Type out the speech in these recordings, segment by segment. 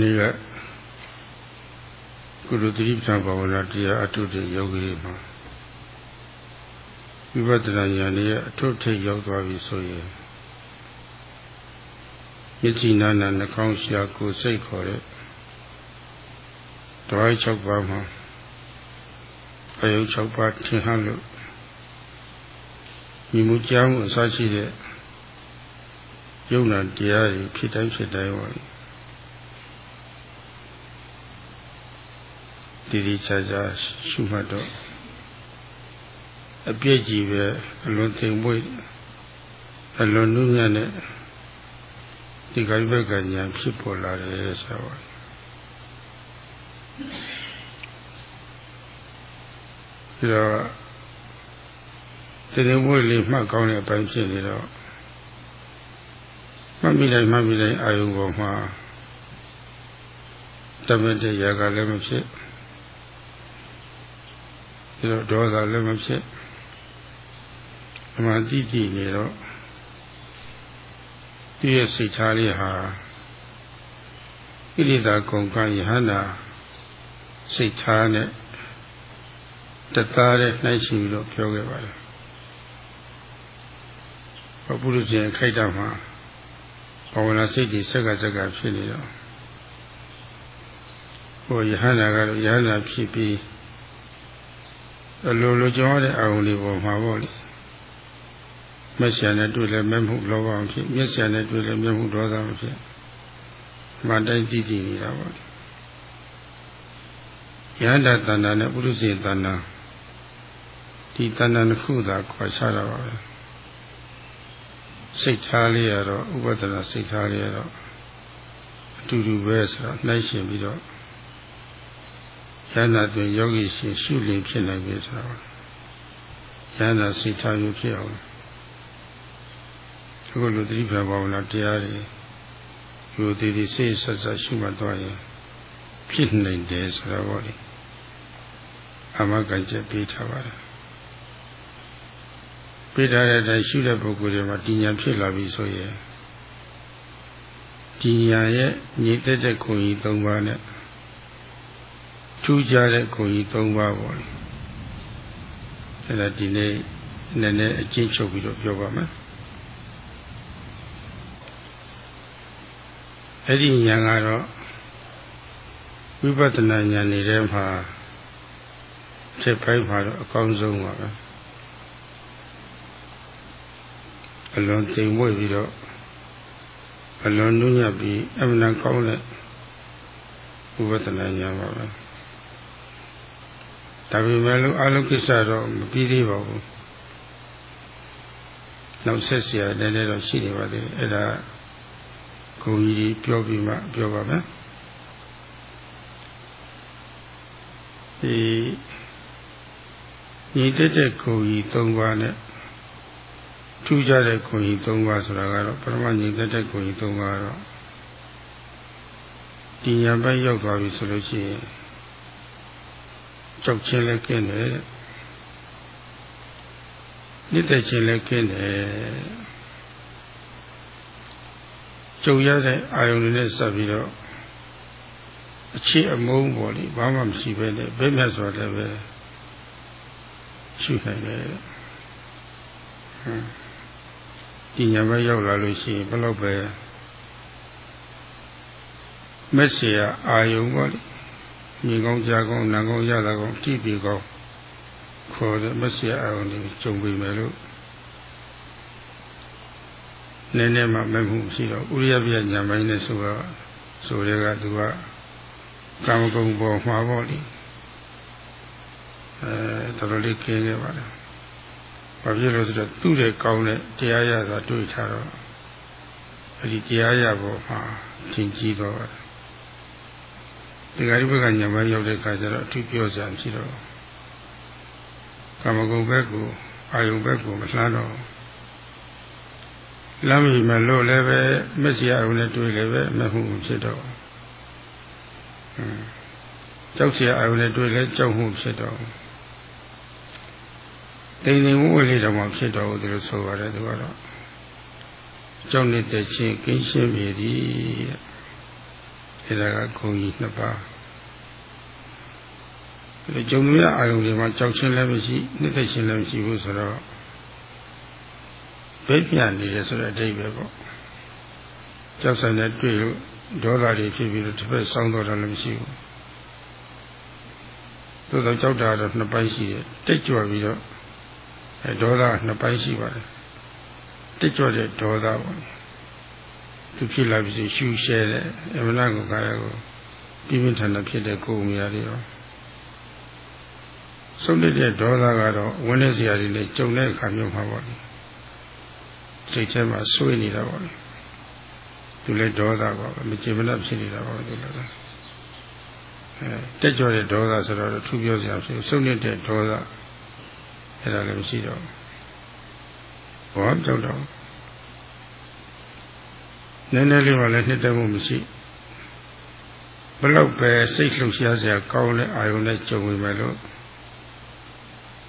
နေ့ကကုလသတိပ္ပံဘာဝနာတရားအထုတဲ့ယောဂီတွေမှာဝိပဿနာဉာဏ်ရဲ့အထုထိပ်ရောက်သွားပြီဆိုရင်မျက်စိနာနာနှာခေါင်းရှာကိုယ်စိတ်ခေါ်တဲ့ဓဝိုင်း၆ပါးမှာအယု၆ပါးထင်ဟလို့ညီမှုကြောင်းအစရှိတဲ့ယုံနာတရားတွေဖြစ်တိုင်းဖြစ်တိုင်းပါ ဒီဒီချာချာရှုမှတ်တော့အပြည့်ကြီးပဲအလွန်သိမ်မွေ့အလွန်နုညံ့တဲ့ဒီကိဘကညာဖြစ်ပေါ်လာတယ်ဆိုတော့ပြီးတော့ဒီလိုမွေ့လေးမှတ်ကောင်းတဲ့အပိုင်းဖြစ်နေတော့မှတ်မိလိုက်မှတ်မိလိုက်အာယုံပေါ်မှာတမတ်တဲ့ရာကလည်းမဖြစ် ပြီးတော့ဒေါသလည်းမဖြစ်အမှန်တိတိနေတော့ဒီရဲ့စိတ်ထားလေးဟာဣရိတာကုံကယဟန္တာစိတ်ထားနဲ့တသားနဲ့နှိုင်းရှိပြီးတော့ပြောခဲ့ပါတယ်ဘုပုရုရှင်ခိုက်တာမှာဘာဝနာစိတ်တွေစက်ကစက်ကဖြစ်နေတော့ဟိုယဟန္တာကတော့ယဟန္တာဖြစ်ပြီး အလိုလိုကြောတဲ့အာရုံလေးပေါ်မှာပေါ့လေမျက်ရှာနဲ့တွေ့လဲမျက်မှုလောဘအောင်ဖြစ်မျက်ရှာနဲ့တွေ့လဲမျက်မှုဒေါသအောင်ဖြစ်မတိုင်းတည်တည်နေတာပေါ့လေယဟန္တာတဏ္ဍာနဲ့ပုရုစေတဏ္ဍာဒီတဏ္ဍာနှစ်ခုသာခွာခြားတာပါပဲစိတ်ထားလေးရတော့ဥပဒနာစိတ်ထားလေးရတော့အတူတူပဲဆိုတော့နှိုင်းရှင်ပြီးတော့ ယန္တာတွင်ယောဂီရှင်ရှုလင်ဖြစ်နိုင်ပြီဆိုတော့ယန္တာစိတ်ထားယူဖြစ်အောင်ဒီလိုသတိပ္ပံဘာဝနာတရားတွေယူတည်တည်စိတ်ဆက်ဆက်ရှုမှတ်သွားရင်ဖြစ်နိုင်တယ်ဆိုတော့ဗောလေအမကကြပေးထားပါတယ်ပေးထားတဲ့အတိုင်းရှုတဲ့ပုဂ္ဂိုလ်တွေမှာတည်ဉာဏ်ဖြစ်လာပြီဆိုရင်တည်ဉာဏ်ရဲ့ညီသက်တဲ့ခုံကြီး၃ပါးနဲ့ ထူးခြားတဲ့ခုံကြီး၃ပါးပေါ့လေအဲဒါဒီနေ့နည်းနည်းအကျဉ်းချုပ်ပြီးတော့ပြောပါမယ်အဲ့ဒီဉာဏ်ကတော့ဝိပဿနာဉာဏ်နေတဲ့မှာဖြစ်ပိုင်းမှာတော့အကောင်းဆုံးပါပဲအလွန်သိမ်မွေ့ပြီးတော့အလွန်နုညံ့ပြီးအမှန်ကောင်းတဲ့ဝိပဿနာဉာဏ်ပါပဲ ဒါပေမဲ့လို့အလုံးကိစ္စတော့မပြီးသေးပါဘူးနောက်ဆက်เสียနည်းနည်းတော့ရှိနေပါသေးတယ်အဲ့ဒါကိုကြီးပြောပြီးမှပြောပါမယ်ဒီညီတက်တဲ့ကိုကြီး၃ပါးနဲ့ထူးခြားတဲ့ကိုကြီး၃ပါးဆိုတာကတော့ပရမညီတက်တဲ့ကိုကြီး၃ပါးတော့ဒီညာဘက်ရောက်သွားပြီဆိုလို့ရှိရင် ကြောက်ခြင်းလည်းကင်းတယ်နိတ္တခြင်းလည်းကင်းတယ်ကြုံရတဲ့အာယုန်တွေနဲ့ဆက်ပြီးတော့အခြေအမုန်းပေါ်လေဘာမှမရှိပဲနဲ့ဘယ်မြတ်စွာလည်းပဲရှိနိုင်တယ်ဟမ်ဒီညာဘက်ရောက်လာလို့ရှိရင်ဘယ်တော့ပဲမက်ဆီယာအာယုံပေါ့လေ မြေကောင်းကြားကောင်းနံကောင်းရတာကောင်းကြည့်ပြီးကောင်းခေါ်တဲ့မက်ဆီယာအာယုံတွေကြုံပြီမယ်လို့နည်းနည်းမှမမှုရှိတော့ဥရိယပြညာပိုင်းနဲ့ဆိုတော့ဆိုရဲကသူကကာမဂုဏ်ပေါ်မှာပေါ့လေအဲတော်တော်လေးကျင်းခဲ့ပါတယ်ဘာဖြစ်လို့ဆိုတော့သူ့ရဲ့ကောင်းတဲ့တရားရတာတွေ့ထားတော့အဲဒီတရားရပေါ်မှာသင်ကြည့်တော့ ဒီဂရိဘကညာမရောက်တဲ့ခါကျတော့အထူးပြောစရာမရှိတော့ကာမဂုဏ်ဘက်ကိုအာယုံဘက်ကိုမလှမ်းတော့လမ်းမီမလို့လည်းပဲမက်စီအောင်နဲ့တွေ့လည်းပဲမဟုတ်ဖြစ်တော့ကြောက်เสียအောင်နဲ့တွေ့လည်းကြောက်မှုဖြစ်တော့တိမ်တိမ်ဝှလေးတော့မှဖြစ်တော့ဘူးသူလို့ဆိုပါတယ်သူကတော့ကြောက်နေတဲ့ချင်းကင်းရှင်းပြီတဲ့ ဒါကဂုံကြီးနှစ်ပါးဒီကြုံရအာယုံတွေမှာကြောက်ချင်းလည်းမရှိနှစ်သက်ချင်းလည်းမရှိဘူးဆိုတော့ဘိပြနေတယ်ဆိုတဲ့အဓိပ္ပာယ်ပေါ့ကြောက်ဆိုင်နဲ့တွေ့လို့ဒေါသတွေဖြစ်ပြီးတော့တစ်ဖက်ဆောင်းတော့တာလည်းမရှိဘူးသို့တော့ကြောက်တာတော့နှစ်ပိုင်းရှိတယ်တိတ်ကြွပြီးတော့အဲဒေါသနှစ်ပိုင်းရှိပါတယ်တိတ်ကြွတဲ့ဒေါသပေါ့ သူဖြစ်လာပြီးရှူရှဲတဲ့အမနာကိုကာယကိုပြင်းပြထန်ထန်ဖြစ်တဲ့ကိုယ်မြာတွေရောဆုံးတဲ့ဒေါသကတော့ဝင်းနေစရာတွေနဲ့ကြုံတဲ့အခါမျိုးမှာပေါ့စိတ်ထဲမှာဆွေးနေတာပေါ့သူလည်းဒေါသပါပဲမကျေမနပ်ဖြစ်နေတာပါပဲသူလည်းအဲတက်ကြွတဲ့ဒေါသဆိုတော့ထူပြောစရာဖြစ်ဆုံးနေတဲ့ဒေါသအဲ့ဒါလည်းမရှိတော့ဘူးဘောကြောက်တော့ နည်းနည်းလေးမှလည်းနှစ်သက်မှုမရှိဘလောက်ပဲစိတ်လှုပ်ရှားစရာကောင်းတဲ့အာယုန်နဲ့ကြုံဝင်မယ်လို့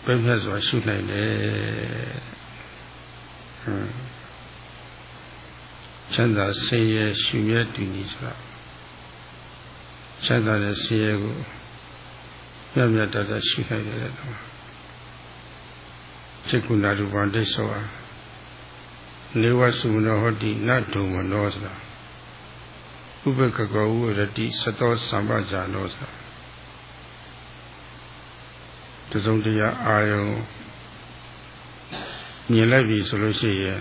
ပြည့်ပြည့်စွာရှုနိုင်တယ်ဟမ်ချမ်းသာဆင်းရဲရှုရဲတည်နေဆိုတာချမ်းသာတဲ့ဆင်းရဲကိုပြပြတတ်တတ်ရှုနိုင်တယ်တော့စေကုဏရူပံဒိဋ္ဌော နေဝစုမနောဟောတိနတ်ဒုံမနောဆိုတာဥပကကောဝရတိသတောသံပဇာနောဆိုတာတစုံတရာအာယုံမြင်လိုက်ပြီဆိုလို့ရှိရင်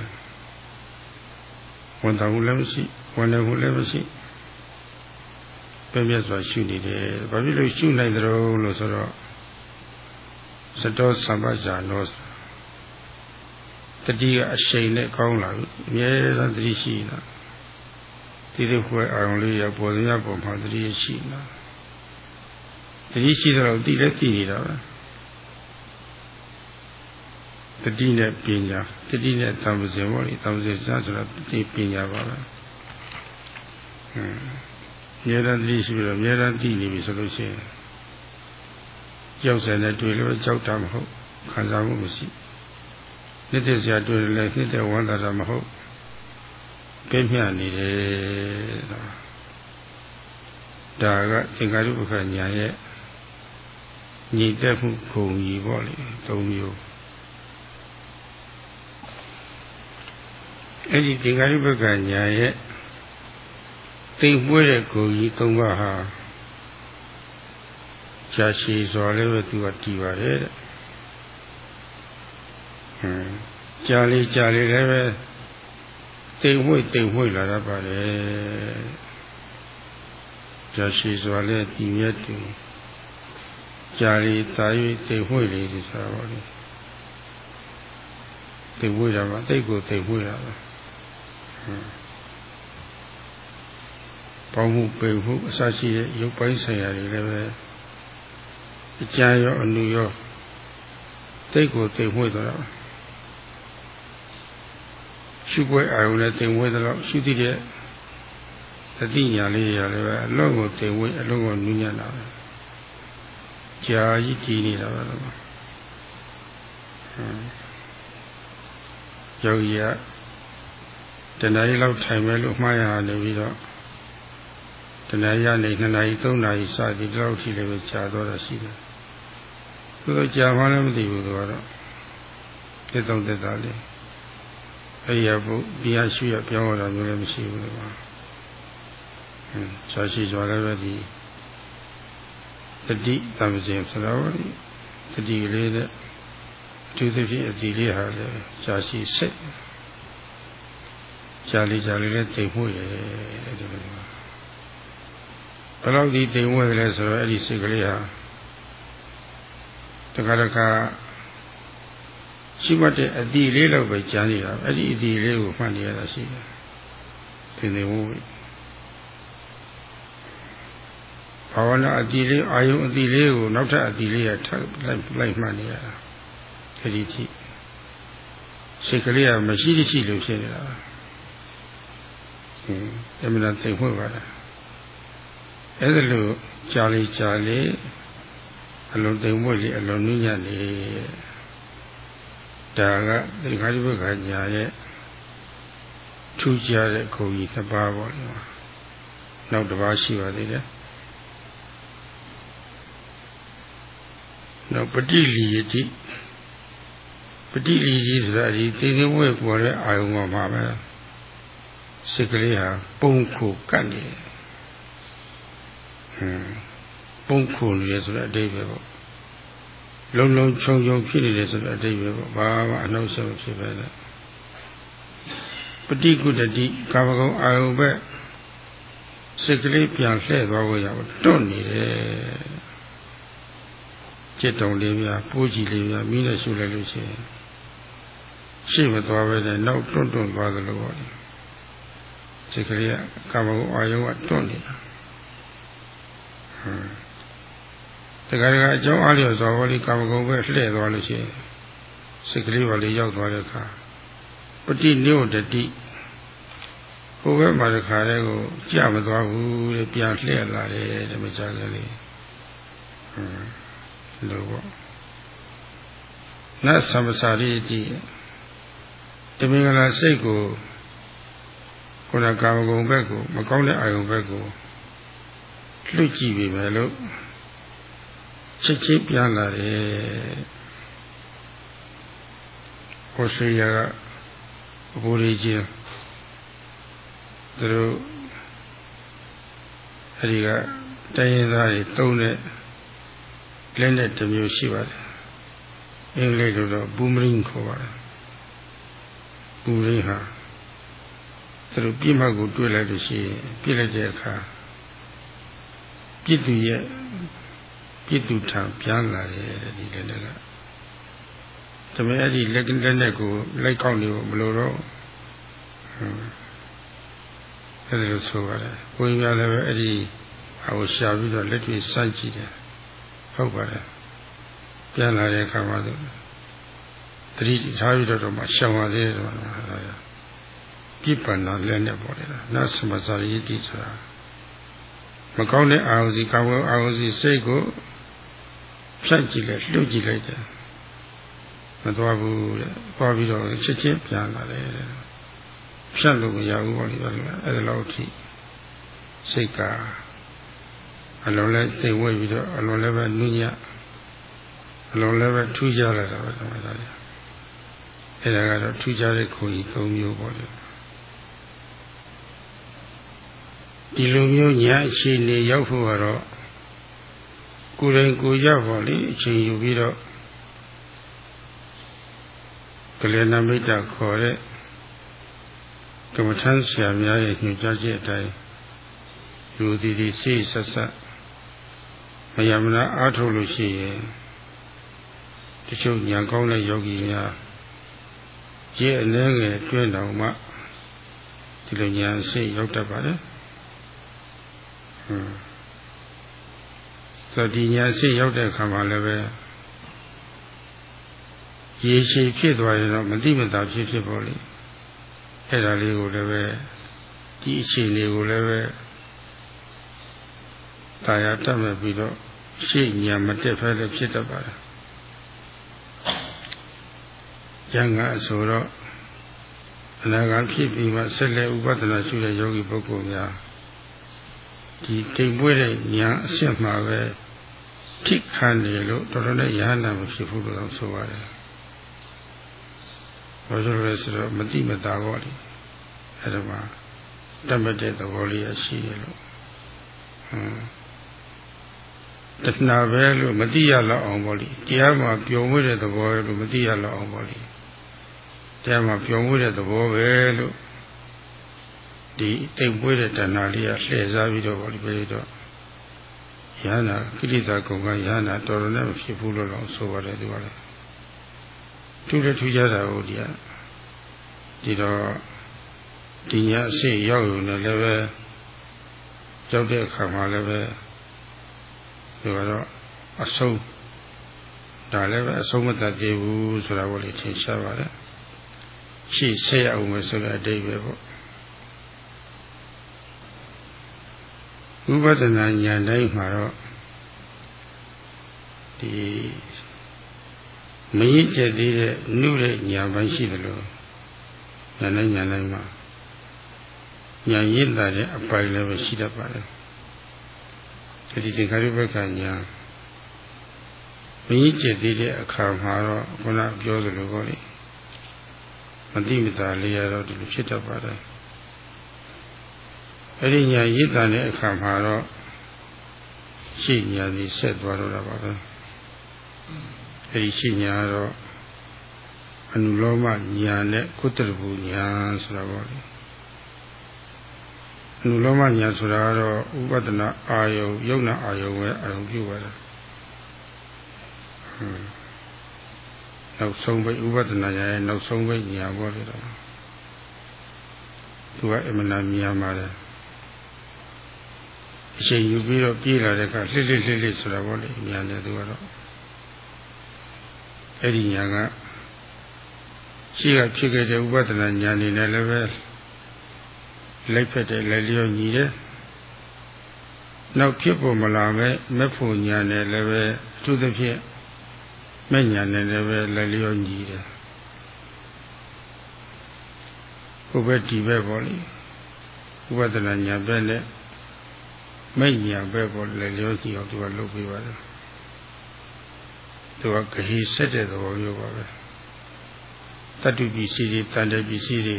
ဝန်တော်မှုလည်းမရှိဝန်လည်းမှုလည်းမရှိပြည့်ပြည့်စွာရှုနေတယ်ဘာဖြစ်လို့ရှုနိုင်တယ်လို့ဆိုတော့သတောသံပဇာနောတ တိကအရှိန်နဲ့ကောင်းလာပြီအမြဲတမ်းတတိရှိလာဒီလိုခွဲအောင်လေးရပေါ်စရာပုံမှာတတိရှိလာတတိရှိတော့တည်လည်းတည်နေတာပဲတတိနဲ့ပညာတတိနဲ့သံပဇင်ပေါ့လေသံပဇင်စားဆိုတော့တတိပညာပါပဲဟမ်မြေတန်းတတိရှိပြီးတော့မြေတန်းတည်နေပြီဆိုလို့ရှိရင်ကြောက်စရာနဲ့တွေ့လို့ကြောက်တာမဟုတ်ခံစားမှုမရှိ နှစ်သက်စရာတွေ့လည်းနှစ်သက်ဝမ်းသာတာမဟုတ်ပြည့်မြနေတယ်ဒါကသင်္ကာရုပ္ပခညာရဲ့ညီတက်မှုခုံကြီးပေါ့လေ၃မျိုးအဲ့ဒီသင်္ကာရုပ္ပခညာရဲ့သိမွေးတဲ့ကိုကြီး၃ပါးဟာရှားရှိစွာလည်းပဲသူကတည်ပါတယ်တဲ့ဟမ် ကြာလေကြာလေလည်းပဲတိမ်ဝှိတ်တိမ်ဝှိတ်လာတတ်ပါတယ်ကြာရှိစွာလည်းတည်မြဲတည်ကြာလေတာ၍တိမ်ဝှိတ်လေဒီဆိုတာပါလေတိမ်ဝှိတ်တာပါတိတ်ကိုတိမ်ဝှိတ်တာပါဟမ်ပေါင်းမှုပေမှုအစရှိတဲ့ရုပ်ပိုင်းဆိုင်ရာတွေလည်းပဲအကြရောအနုရောတိတ်ကိုတိမ်ဝှိတ်တော့ ရှုပွဲအာရုံနဲ့တင်ဝဲသလောက်ရှုသိတဲ့တတိညာလေးရလည်းပဲအလုံးကိုတင်ဝဲအလုံးကိုနူးညံ့တာပဲကြာကြီးကြည်နေတာပဲလို့ဟမ်ယောဂီကတဏှာကြီးလောက်ထိုင်မဲ့လို့မှားရနေပြီးတော့တဏှာရနေ2နာရီ3နာရီစသည်ဒီလောက်ထိလည်းပဲကြာတော့တာရှိတယ်သူတို့ကြာမှလည်းမသိဘူးသူကတော့တက်တော့တက်တာလေး အဲ့ရဖို့တရားရှိရပြောင်းရတာမျိုးလည်းမရှိဘူးလေပါဟင်းရှားရှိကြလည်းပဲဒီတတိတမစဉ်ဆိုတော့တတိလေးနဲ့သူသဖြင့်အတီလေးဟာလည်းရှားရှိစိတ်ရှားလေးရှားလေးလည်းတိမ်မှုရဲ့ဒီလိုဘယ်လောက်ဒီတိမ်ဝဲကလေးဆိုတော့အဲ့ဒီစိတ်ကလေးဟာတခါတခါ ရှိမှတ်တဲ့အတီလေးတော့ပဲကြားနေတာအဲ့ဒီအတီလေးကိုမှတ်နေရတာရှိတယ်သင်္နေဝိဘာဝနာအတီလေးအာယုံအတီလေးကိုနောက်ထပ်အတီလေးကထပ်လိုက်လိုက်မှတ်နေရတာအဲ့ဒီကြည့်စိတ်ကလေးကမရှိရှိလို့ဖြစ်နေတာဟင်းအမှန်သိဖို့ပါလားအဲ့ဒါလို့ကြာလေကြာလေအလုံးသိမ်မွေ့လေအလုံးနုညံ့လေ ဒါကသင်္ခါရိပ္ပခာညာရဲ့ထူးခြားတဲ့ဂုဏ်ကြီးနှစ်ပါးပေါ့လေနောက်တစ်ပါးရှိပါသေးတယ်နောက်ပฏิလီယတိပฏิလီကြီးဆိုတာဒီသိသိဝဲပေါ်တဲ့အာယုံမှာပဲစိတ်ကလေးဟာပုံခုကတ်နေတယ်ဟွန်းပုံခုနေရဆိုတဲ့အတိတ်ပဲပေါ့ လုံလုံချုံချုံဖြစ်နေတယ်ဆိုတဲ့အတိတ်ပဲပေါ့ဘာမှအနှောက်အယှက်ဖြစ်ပဲလေပฏิကုတ္တိကာမဂုဏ်အာယုံပဲစိတ်ကလေးပြန်လှည့်သွားဖို့ရတော့တွန့်နေတယ်จิตတုံလေးများပိုးကြည့်လေးများမိနဲ့ရှုလိုက်လို့ရှိရင်ရှေ့မသွားပဲနဲ့နောက်တွန့်တွန့်သွားသလိုပေါ့စိတ်ကလေးကကာမဂုဏ်အာယုံကတွန့်နေတာဟွန်း တခါတခါအကြောင်းအားလျော်စွာဟောဒီကာမဂုဏ်ပဲလှည့်သွားလို့ရှိရင်စိတ်ကလေးပါလေးရောက်သွားတဲ့အခါပฏิနိဝတတိဟိုဘက်မှာတခါတည်းကိုကြမသွားဘူးတဲ့ပြန်လှည့်လာတယ်တဲ့မကြကလေးဟွန်းလို့ပေါ့နတ်သမစာရိတိတမင်္ဂလာစိတ်ကိုခုနကာမဂုဏ်ဘက်ကိုမကောင်းတဲ့အာယုံဘက်ကိုလွတ်ကြည့်ပြီမယ်လို့ ချက်ချင်းပြန်လာတယ်ဟိုဆွေရကအဘူရီကြီးသူတို့အဲဒီကတိုင်းရင်းသားတွေတုံးတဲ့လက်နဲ့တစ်မျိုးရှိပါတယ်အင်္ဂလိပ်လိုတော့ဘူမရင်းခေါ်ပါတယ်ဘူရင်းဟာသူတို့ပြိမှတ်ကိုတွေ့လိုက်လို့ရှိရင်ပြစ်လိုက်တဲ့အခါပြစ်သူရဲ့ ပြစ်သူထံပြန်လာတယ်ဒီလက်နဲ့ကဒါပေမဲ့အဲ့ဒီလက်လက်နဲ့ကိုလိုက်ကောက်နေဖို့မလိုတော့အဲ့ဒါလို့ဆိုပါတယ်ကိုင်းများလည်းပဲအဲ့ဒီအဟိုရှာပြီးတော့လက်တွေစိုက်ကြည့်တယ်ဟုတ်ပါတယ်ပြန်လာတဲ့အခါမှာသူတတိထားပြီးတော့မှရှောင်ရသေးတယ်တော့ပြစ်ပန္နာလည်းနဲ့ပေါ်တယ်နတ်သမဇာရိတိဆိုတာမကောင်းတဲ့အာဟုစီကောင်းတဲ့အာဟုစီစိတ်ကို ဖြတ်ကြည့်လိုက်လှုပ်ကြည့်လိုက်တယ်မသွားဘူးတဲ့သွားပြီးတော့ချက်ချင်းပြန်လာတယ်တဲ့ဖြတ်လို့မရဘူးပေါ့လေအဲ့ဒါလောက်ထိစိတ်ကအလုံးလဲသိဝဲပြီးတော့အလုံးလဲပဲနုညအလုံးလဲပဲထူးကြလာတာပဲသမသာကြီးအဲ့ဒါကတော့ထူးခြားတဲ့ခုံကြီး၃မျိုးပေါ့လေဒီလိုမျိုးညာအခြေအနေရောက်ဖို့ကတော့ ကိုယ်တိုင်ကိုယ်ရပါလေအချိန်ယူပြီးတော့ကလျာဏမိတ်တာခေါ်တဲ့ကမ္မထမ်းဆရာများရဲ့ညွှန်ကြားချက်အတိုင်းလူဒီဒီစိတ်ဆက်ဆက်မယမနာအားထုတ်လို့ရှိရင်တချို့ညာကောင်းတဲ့ယောဂီများရဲ့အနေငယ်တွင်းတော်မှဒီလိုညာစိတ်ရောက်တတ်ပါတယ်ဟွန်း ဆိုဒီညာစိတ်ရောက်တဲ့အခါမှာလည်းပဲရေရှည်ဖြစ်သွားရင်တော့မတိမတာဖြစ်ဖြစ်ပေါ်လေအဲ့ဒါလေးကိုလည်းပဲဒီအခြေအနေကိုလည်းပဲတာယာတတ်မဲ့ပြီးတော့ရှေ့ညာမတက်ဖဲလည်းဖြစ်တတ်ပါတယ်။ဉာဏ်ကအဆိုတော့အနာဂတ်ဖြစ်ပြီးမှဆက်လက်ဥပဒနာရှုတဲ့ယောဂီပုဂ္ဂိုလ်များဒီတိမ်ပွေးတဲ့ဉာဏ်အစစ်မှာပဲ ထိခံနေလို့တော်တော်နဲ့ယဟနာမဖြစ်ဘူးလို့ဆိုပါတယ်။ဘာလို့လဲဆိုတော့မတိမတာပေါ့လေ။အဲဒါမှတတ်မဲ့တဲ့သဘောလေးရရှိရလို့ဟမ်တဏှာပဲလို့မသိရလောက်အောင်ပေါ့လေတရားမှာပျော်မွေ့တဲ့သဘောလို့မသိရလောက်အောင်ပေါ့လေတရားမှာပျော်မွေ့တဲ့သဘောပဲလို့ဒီတိမ်ပွေးတဲ့တဏှာလေးကလှည့်စားပြီးတော့ပေါ့လေပြီးတော့ ယန္နာကိလေသာကုံကယန္နာတော်တော်နဲ့မဖြစ်ဘူးလို့တော့ဆိုပါတယ်ဒီကလည်းသူလည်းထူးကြတာဟုတ်ဒီကဒီတော့ဒီညအရှိရောက်ရုံနဲ့လည်းပဲကြောက်တဲ့အခါမှာလည်းပဲဒီကတော့အဆုံးဒါလည်းပဲအဆုံးမတတ်သေးဘူးဆိုတာကိုလေထင်ရှားပါတယ်ရှေ့ဆက်ရအောင်မယ်ဆိုတဲ့အတိတ်ပဲပေါ့ ဝိပဿနာဉာဏ်တိုင်းမှာတော့ဒီမရင့်ကျက်သေးတဲ့နှုတဲ့ဉာဏ်ပိုင်းရှိတယ်လို့ဉာဏ်တိုင်းဉာဏ်တိုင်းမှာညာရင့်တာတဲ့အပိုင်လည်းပဲရှိတတ်ပါတယ်ဒီသင်္ခါရုပ္ပကညာမင်းကျက်သေးတဲ့အခါမှာတော့ခုနပြောသလိုပေါ့လေမတိမတာလေးရတော့ဒီလိုဖြစ်တတ်ပါတယ် အဲ့ဒီညာရင့်တာတဲ့အခါမှာတော့ရှိညာစီဆက်သွားတော့တာပါပဲအဲ့ဒီရှိညာကတော့အနုလောမညာနဲ့ကုတ္တရဘူညာဆိုတာပေါ့လေအနုလောမညာဆိုတာကတော့ဥပဒနာအာယုယုံနာအာယုပဲအာယုပြုပါတယ်ဟွန်းနောက်ဆုံးပဲဥပဒနာညာရဲ့နောက်ဆုံးပဲညာပေါ့လေတော့သူကအမှန်တရားမြင်ပါတယ် အချိန်ယူပြီးတော့ပြေးလာတဲ့အခါလှစ်လှစ်လှစ်လှစ်ဆိုတာပေါ့လေညာတယ်သူကတော့အဲ့ဒီညာကရှိကဖြစ်ခဲ့တဲ့ဥပဒနာညာနေနဲ့လည်းပဲလိုက်ဖက်တဲ့လက်လျောညီတယ်နောက်ဖြစ်ပေါ်မလာမဲ့မက်ဖို့ညာနဲ့လည်းပဲအထူးသဖြင့်မဲ့ညာနဲ့လည်းပဲလက်လျောညီတယ်ဘုဘက်ဒီဘက်ပေါ့လေဥပဒနာညာဘက်နဲ့ မဲ့ညာဘက်ပေါ်လက်လျောညီအောင်သူကလုပ်ပေးပါတယ်သူကဂဟိဆက်တဲ့သဘောမျိုးပါပဲတတ္တုပစ္စည်းတွေတန်တဲ့ပစ္စည်းတွေ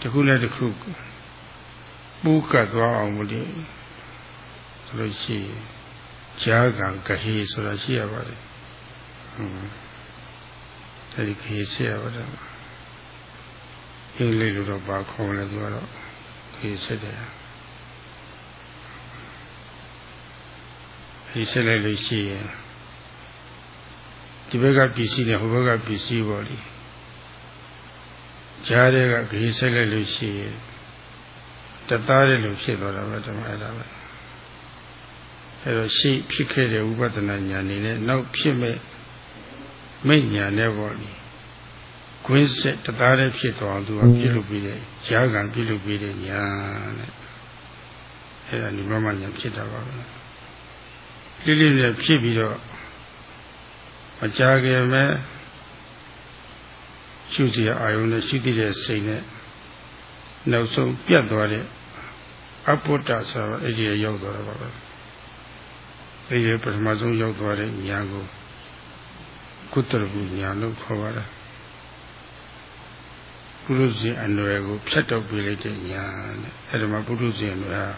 တစ်ခုနဲ့တစ်ခုပူးကတ်သွားအောင်မလို့ဆိုလို့ရှိရင်ဂျာကံဂဟိဆိုတာရှိရပါတယ်ဟုတ်အဲဒီဂဟိရှိရပါတယ်အင်္ဂလိပ်လိုတော့ပါခေါ်လဲသူကတော့ဂဟိဆက်တယ် ဒီဆက်လိုက်လို့ရှိရင်ဒီဘက်ကပစ္စည်းနဲ့ဟိုဘက်ကပစ္စည်းပေါ့လေကြားတဲ့ကဂေးဆက်လိုက်လို့ရှိရင်တသားတဲ့လို့ဖြစ်သွားတာပဲဓမ္မအဲ့ဒါပဲအဲ့တော့ရှိဖြစ်ခဲ့တဲ့ဥပဒနာညာနေနဲ့နောက်ဖြစ်မဲ့မိညာနဲ့ပေါ့လေကွင်းဆက်တသားတဲ့ဖြစ်သွားအောင်သူကပြုလုပ်ပြီးတဲ့ကြားကံပြုလုပ်ပြီးတဲ့ညာနဲ့အဲ့ဒါဒီမမညာဖြစ်တာပါပဲ လိလိနဲ့ဖြစ်ပြီးတော့မကြခင်မဲ့ရှုစီရအာယုနဲ့ရှုသိတဲ့စိတ်နဲ့နောက်ဆုံးပြတ်သွားတဲ့အပုတ္တဆိုတာအဲ့ဒီရောက်သွားတာပါပဲအဲ့ဒီပထမဆုံးရောက်သွားတဲ့ညာကိုကုတ္တရပုညာလို့ခေါ်ပါတယ်ပုရုဇဉ်အနွယ်ကိုဖြတ်တော့ပြလိုက်တဲ့ညာနဲ့အဲ့ဒါမှပုရုဇဉ်အနွယ်ဟာ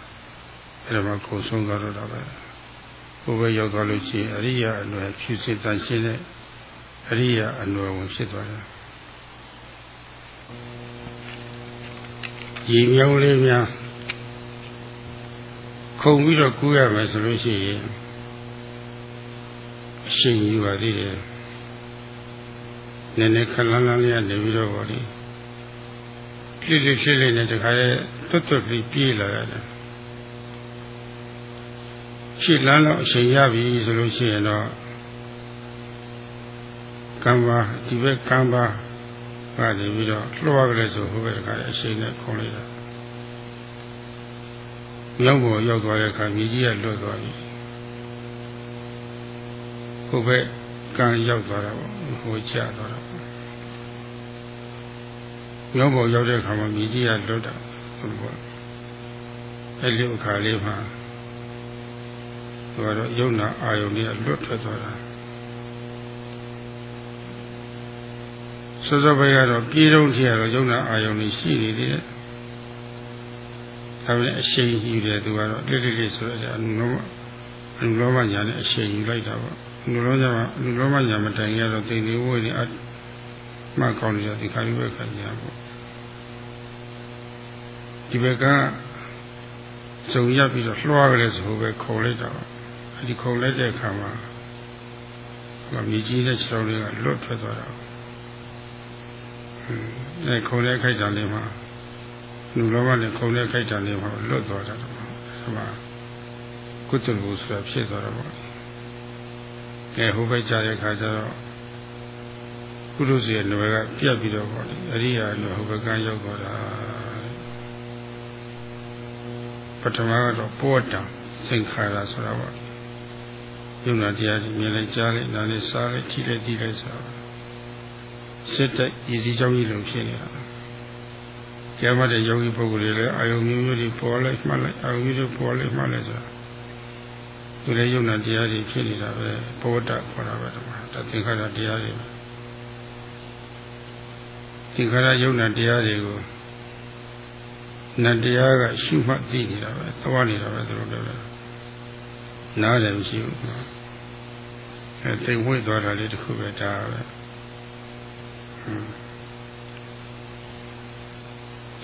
အဲ့ဒါမှကိုဆုံးသွားတော့တာပဲ ဘုဘရောက်သွားလို့ရှိရင်အရိယာအနွယ်ဖြူစင်တန်ရှင်းတဲ့အရိယာအနွယ်ဝင်ဖြစ်သွားတယ်ရေမြောင်းလေးများခုံပြီးတော့ကူးရမယ်ဆိုလို့ရှိရင်အရှိန်ယူပါသေးတယ်နည်းနည်းခလန်းလန်းလေးကနေပြီးတော့ဗောလေပြည့်ပြည့်ဖြစ်လေးနဲ့တခါရဲတွတ်တွတ်ပြီးပြေးလာရတယ် ရှစ်လမ်းတော့အချိန်ရပြီဆိုလို့ရှိရင်တော့ကံပါဒီဘက်ကံပါကနေပြီးတော့လွှတ်ရကြလဲဆိုဟိုဘက်ကလည်းအချိန်နဲ့ခုံလိုက်တာရောက်ပေါ်ရောက်သွားတဲ့အခါမြေကြီးကလွတ်သွားပြီဟိုဘက်ကံရောက်သွားတာပေါ့ဟိုချသွားတာပေါ့ရောက်ပေါ်ရောက်တဲ့အခါမှာမြေကြီးကလွတ်တာဟုတ်ပေါ့အဲ့ဒီအခါလေးမှာ သူကတော့ယုံနာအာယုန်ကြီးလွတ်ထွက်သွားတာစောစောပိုင်းကတော့ပြေးတော့ထီကတော့ယုံနာအာယုန်ကြီးရှိနေသေးတယ်ဒါပေမဲ့အရှိန်ကြီးတယ်သူကတော့လိလိလိဆိုတော့အနုလောမအနုလောမညာနဲ့အရှိန်ယူလိုက်တာပေါ့အနုလောမညာအနုလောမညာမတိုင်ရတော့တိမ်တိမ်ဝိနေအမှကောင်းလို့ဒီခါယူပဲခံကြပေါ့ဒီဘက်ကစုံရပြီးတော့လွှားကြလဲဆိုပဲခေါ်လိုက်တာပေါ့အဲ ဒီခုံလိုက်တဲ့အခါမှာမြေကြီးတဲ့ခြေတော်တွေကလွတ်ထွက်သွားတာအဲခုံတဲ့ခိုက်တာလေးမှာလူလောကနဲ့ခုံတဲ့ခိုက်တာလေးမှာလွတ်သွားတာတော့ဆမကုတ္တလူဆိုတာဖြစ်သွားတာပေါ့အဲဟိုဘက်ကြားတဲ့ခါကျတော့ကုရုစီရဲ့နွယ်ကပြတ်ပြီးတော့ပေါ့လေအရိယာနွယ်ဟိုဘက်ကရောက်သွားတာပထမကတော့ပောတံသင်္ခါရဆိုတာပေါ့ ယုံနာတရားကြီးမြင်လိုက်ကြားလိုက်နားလိုက်စားလိုက်ထိလိုက်တီးလိုက်ဆိုတာစစ်တဲ့ရည်စည်းကြောင်းကြီးလိုဖြစ်နေတာကျမ်းတဲ့ယောဂီပုဂ္ဂိုလ်တွေလည်းအာယုံမျိုးမျိုးတွေပေါ်လိုက်မှတ်လိုက်အာယုံမျိုးတွေပေါ်လိုက်မှတ်လိုက်ဆိုတာသူလည်းယုံနာတရားတွေဖြစ်နေတာပဲဘောဓခေါ်တာပဲဒီမှာဒါသင်္ခါရတရားတွေသင်္ခါရယုံနာတရားတွေကိုနတ်တရားကရှုမှတ်သိနေတာပဲသွားနေတာပဲသူတို့လည်း နားလည်းမရှိဘူးအဲသိဝိသွားတာလေးတစ်ခုပဲဒါပဲ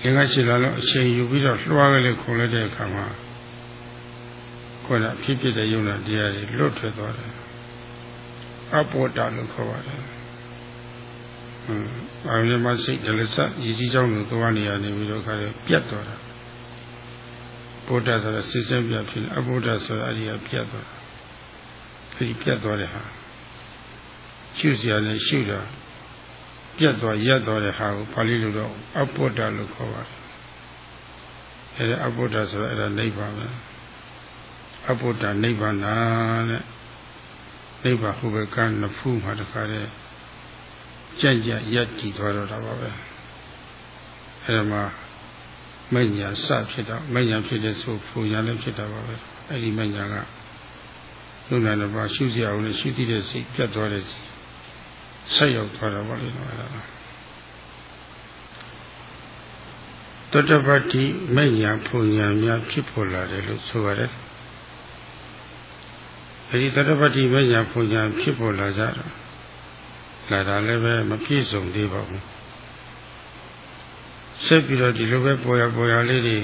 အင်းငါရှိလာလို့အချိန်ယူပြီးတော့လွှားကလေးခုံလိုက်တဲ့အခါမှာခေါ်တာဖြစ်ဖြစ်တဲ့ယုံနာတရားတွေလွတ်ထွက်သွားတယ်အဘောတလို့ခေါ်ပါတယ်ဟွန်းအာရုံမှာစိတ်ဒလစရည်စည်းကြောင်းကိုသွားနေရနေပြီးတော့ခါရပြတ်သွားတာ ဗုဒ္ဓဆိုတာစစ်စဲပြတ်ဖြစ်တယ်အဘုဒ္ဓဆိုတာအရိယာပြတ်သွားတာအဲဒီပြတ်သွားတဲ့ဟာရှုစရာနဲ့ရှုတာပြတ်သွားရက်သွားတဲ့ဟာကိုပါဠိလိုတော့အဘုဒ္ဓလို့ခေါ်ပါတယ်အဲဒါအဘုဒ္ဓဆိုတာအဲ့ဒါနိဗ္ဗာန်ပဲအဘုဒ္ဓနိဗ္ဗာန်တဲ့နိဗ္ဗာန်ဟိုဘက်ကနဖူးမှာတခါတည်းကြက်ကြက်ရက်တည်သွားတော့တာပါပဲအဲဒါမှ မညာစဖြစ်တော့မညာဖြစ်တဲ့ဆိုဖူညာလည်းဖြစ်တာပါပဲအဲဒီမညာကလုံနာတစ်ပါးရှုစရာအောင်လည်းရှုသိတဲ့စိတ်ပြတ်သွားတဲ့စိတ်ဆက်ရောက်သွားတာပါလေတော့အဲဒါတတပတိမညာဖူညာများဖြစ်ပေါ်လာတယ်လို့ဆိုရတယ်အဲဒီတတပတိမညာဖူညာဖြစ်ပေါ်လာကြတော့လာတာလည်းပဲမပြည့်စုံသေးပါဘူး ဆက်ပြီးတော့ဒီလိုပဲပေါ်ရပေါ်ရလေးတွေ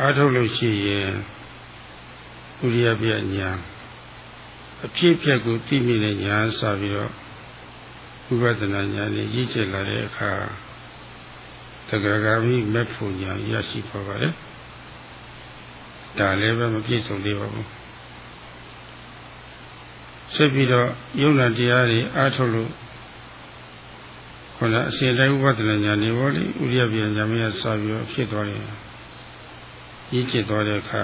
အားထုတ်လို့ရှိရင်ဥရိယပြညာအဖြစ်ပြက်ကိုသိမိတဲ့ညာစပြီးတော့ဝိပဿနာညာနဲ့ရည်ကျက်လာတဲ့အခါတဂရဂမိမက်ဖို့ညာရရှိပါပါတယ်ဒါလည်းပဲမပြည့်စုံသေးပါဘူးဆက်ပြီးတော့ယုံနာတရားတွေအားထုတ်လို့ ခုနအစဉ်တိုင်းဥပဒနာညာနေပေါ်လေဥရိယပြန်ညာမရစပြီးတော့ဖြစ်သွားရင်ရည်ကျက်သွားတဲ့အခါ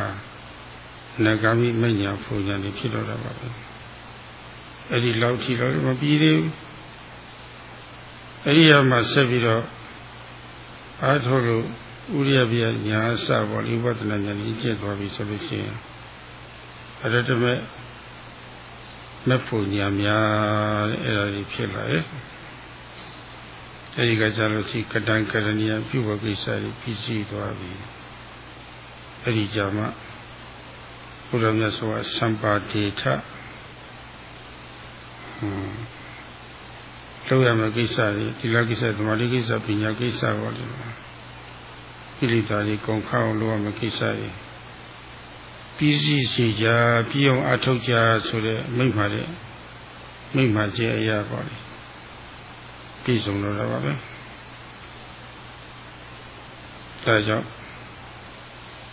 နဂါမိမညာဖူညာတွေဖြစ်တော့တာပါပဲအဲ့ဒီလောက်ထိတော့မပြီးသေးဘူးအဲ့ဒီရမှာဆက်ပြီးတော့အားထုတ်လို့ဥရိယပြန်ညာစပေါ်လေဥပဒနာညာရည်ကျက်သွားပြီဆိုလို့ရှိရင်အရတမဲ့မဖို့ညာများတဲ့အဲ့ဒါကြီးဖြစ်လာရဲ့ အဲဒီကကြလို့ရှိကတံကရဏီယပြုဘကိစ္စတွေပြီးစီးသွားပြီအဲ့ဒီကြမှာဘုရားမြတ်စွာစံပါတိထဟွန်းလောက်ရမယ့်ကိစ္စတွေဒီလကိစ္စသမာဓိကိစ္စပညာကိစ္စပေါ့လေကိလေသာတွေကုန်ခအောင်လုပ်ရမယ့်ကိစ္စတွေပြီးစီစီကြပြီးအောင်အထောက်ကြဆိုတဲ့မိမ့်ပါတဲ့မိမ့်ပါခြင်းအရာပေါ့လေ ပြီးဆုံးတော့တာပါပဲဒါကြောင့်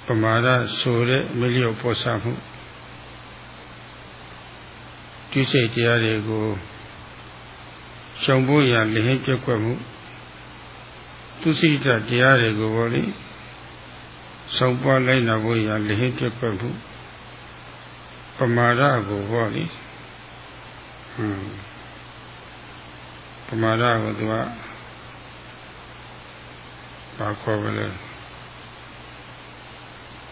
ပမာဒဆိုတဲ့မလျော့ပေါ်ဆမှုဒီစိတ်တရားတွေကိုရှောင်ဖို့ရလဟင်းပြက်ကွက်မှုသူစိတ်တရားတွေကိုပေါ့လေဆုံးပွားလိုက်နာဖို့ရလဟင်းပြက်ကွက်မှုပမာဒကိုပေါ့လေဟွန်း ပမာဒကိုသူကဘာခေါ်ပါလဲ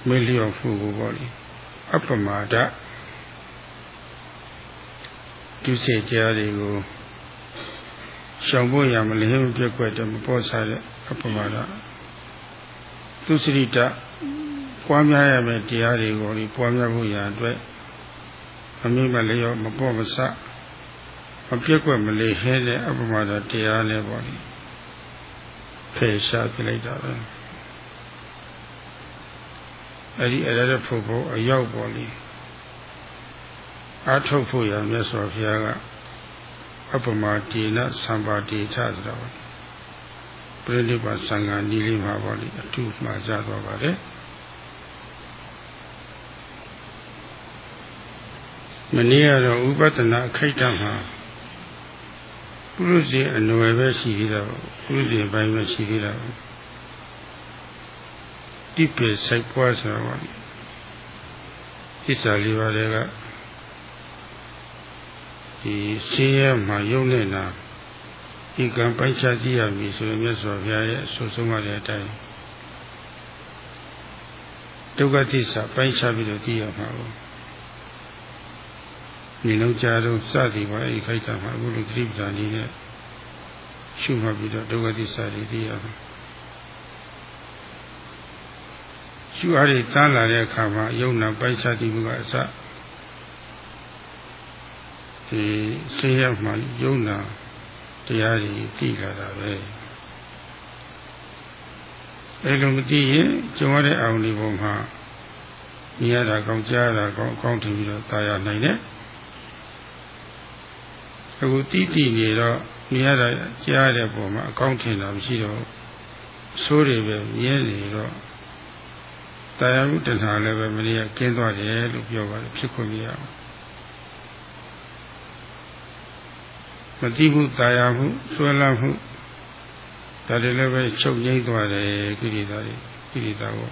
မေလျော့မှုကိုပေါ့လေအပမာဒသူစိတ်တရားတွေကိုရှောင်ဖို့ရမလဟင်းပြက်ကွက်တယ်မပေါ်စားတဲ့အပမာဒသူစရိတပွားများရမယ့်တရားတွေကိုဒီပွားများဖို့ရအတွက်အမိမလျော့မပေါ်မဆ မပြက်ကွက်မလေဟဲတဲ့အပမာဒတရားနဲ့ပေါ့လေဖေရှားပြလိုက်တာပဲအဲ့ဒီအဲ့ဒါဖို့ဖို့အရောက်ပေါ့လေအာထုတ်ဖို့ရမြတ်စွာဘုရားကအပမတေနသံပါတိထဆိုတာပါပြိဋိဘသံဃာနီးလေးမှာပေါ့လေအထုမှာကြသွားပါတယ်မနေ့ကတော့ဥပဒနာအခိုက်တမှာ ပုရုဇဉ်အနွယ်ပဲရှိသေးတာပုရုဇဉ်ပိုင်းပဲရှိသေးတာတိပိစိုက်ပွားဆိုတာပါဣစ္ဆာလေးပါးတွေကဒီရှင်းရမှာယုံနေတာဒီကံပိုက်ချကြည့်ရပြီဆိုရင်မြတ်စွာဘုရားရဲ့အဆိုဆုံးရတဲ့အတိုင်းဒုက္ခသစ္စာပိုက်ချပြီးတော့ကြည့်ရမှာပေါ့ ဒီလုံးကြတော့စသည်ပါအဲဒီခိုက်တာမှာအခုလိုသတိပ္ပံနည်းနဲ့ရှုမှတ်ပြီးတော့ဒုက္ခသစ္စာတွေသိရမှာရှုအားတွေတန်းလာတဲ့အခါမှာယုံနာပိုက်ချတည်မှုကအစဒီဆေးရမှယုံနာတရားတွေသိလာတာပဲအဲလိုမသိရင်ကျုံရတဲ့အောင်ဒီပုံမှာမြင်ရတာကောင်းကြားရတာကောင်းအကောင်းထင်ပြီးတော့ตายရနိုင်တယ် အခုတိတိနေတော့မြင်ရတာကြားရတဲ့ပုံမှာအကောင်းထင်တာမရှိတော့ဆိုးတွေပဲမြင်နေတော့တရားမှုတဏှာလည်းပဲမင်းကကင်းသွားတယ်လို့ပြောပါတယ်ဖြစ်ခွင့်မရဘူးမတိမှုတရားမှုဆွဲလန်းမှုဒါတွေလည်းပဲချုပ်ငိမ့်သွားတယ်ကိရိတာတွေကိရိတာကို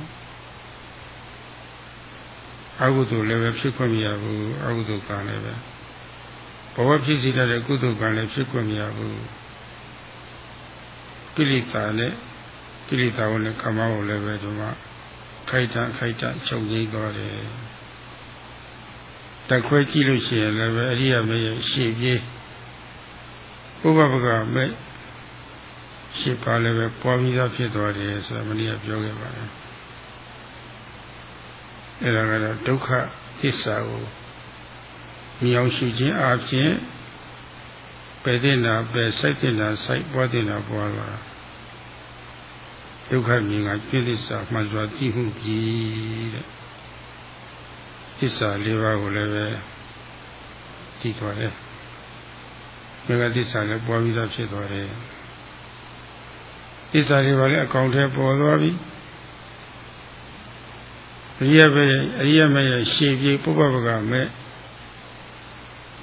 အကုသိုလ်လည်းပဲဖြစ်ခွင့်မရဘူးအကုသိုလ်ကံလည်းပဲ ဘဝဖြစ်စီတဲ့ကုသိုလ်ကံလည်းဖြစ်ခွင့်မရဘူးကိရိတာနဲ့ကိရိတာကိုလည်းကမ္မကိုလည်းပဲဒီမှာခိုက်တာခိုက်တာချုပ်ငိမ့်သွားတယ်တက်ခွဲကြည့်လို့ရှိရင်လည်းပဲအရိယာမေရဲ့ရှေ့ပြေးဥပပကမဲ့ရှေ့ပါလည်းပဲပွားပြီးသားဖြစ်သွားတယ်ဆိုတာမနေ့ကပြောခဲ့ပါတယ်အဲ့ဒါကတော့ဒုက္ခသစ္စာကို မြောင်ရှုခြင်းအပြင်ပယ်တဲ့နာပယ်စိုက်တဲ့နာစိုက်ပွားတဲ့နာပွားလာဒုက္ခမြင်ကပြည့်သစ္စာမှန်စွာကြည့်မှုကြီးတဲ့သစ္စာလေးပါးကိုလည်းပဲကြည့်သွားတယ်မြတ်သစ္စာလည်းပွားပြီးသားဖြစ်သွားတယ်သစ္စာတွေပါလည်းအကောင်ထဲပေါ်သွားပြီအရိယပဲအရိယမရဲ့ရှေ့ပြေပုပ္ပပကမဲ့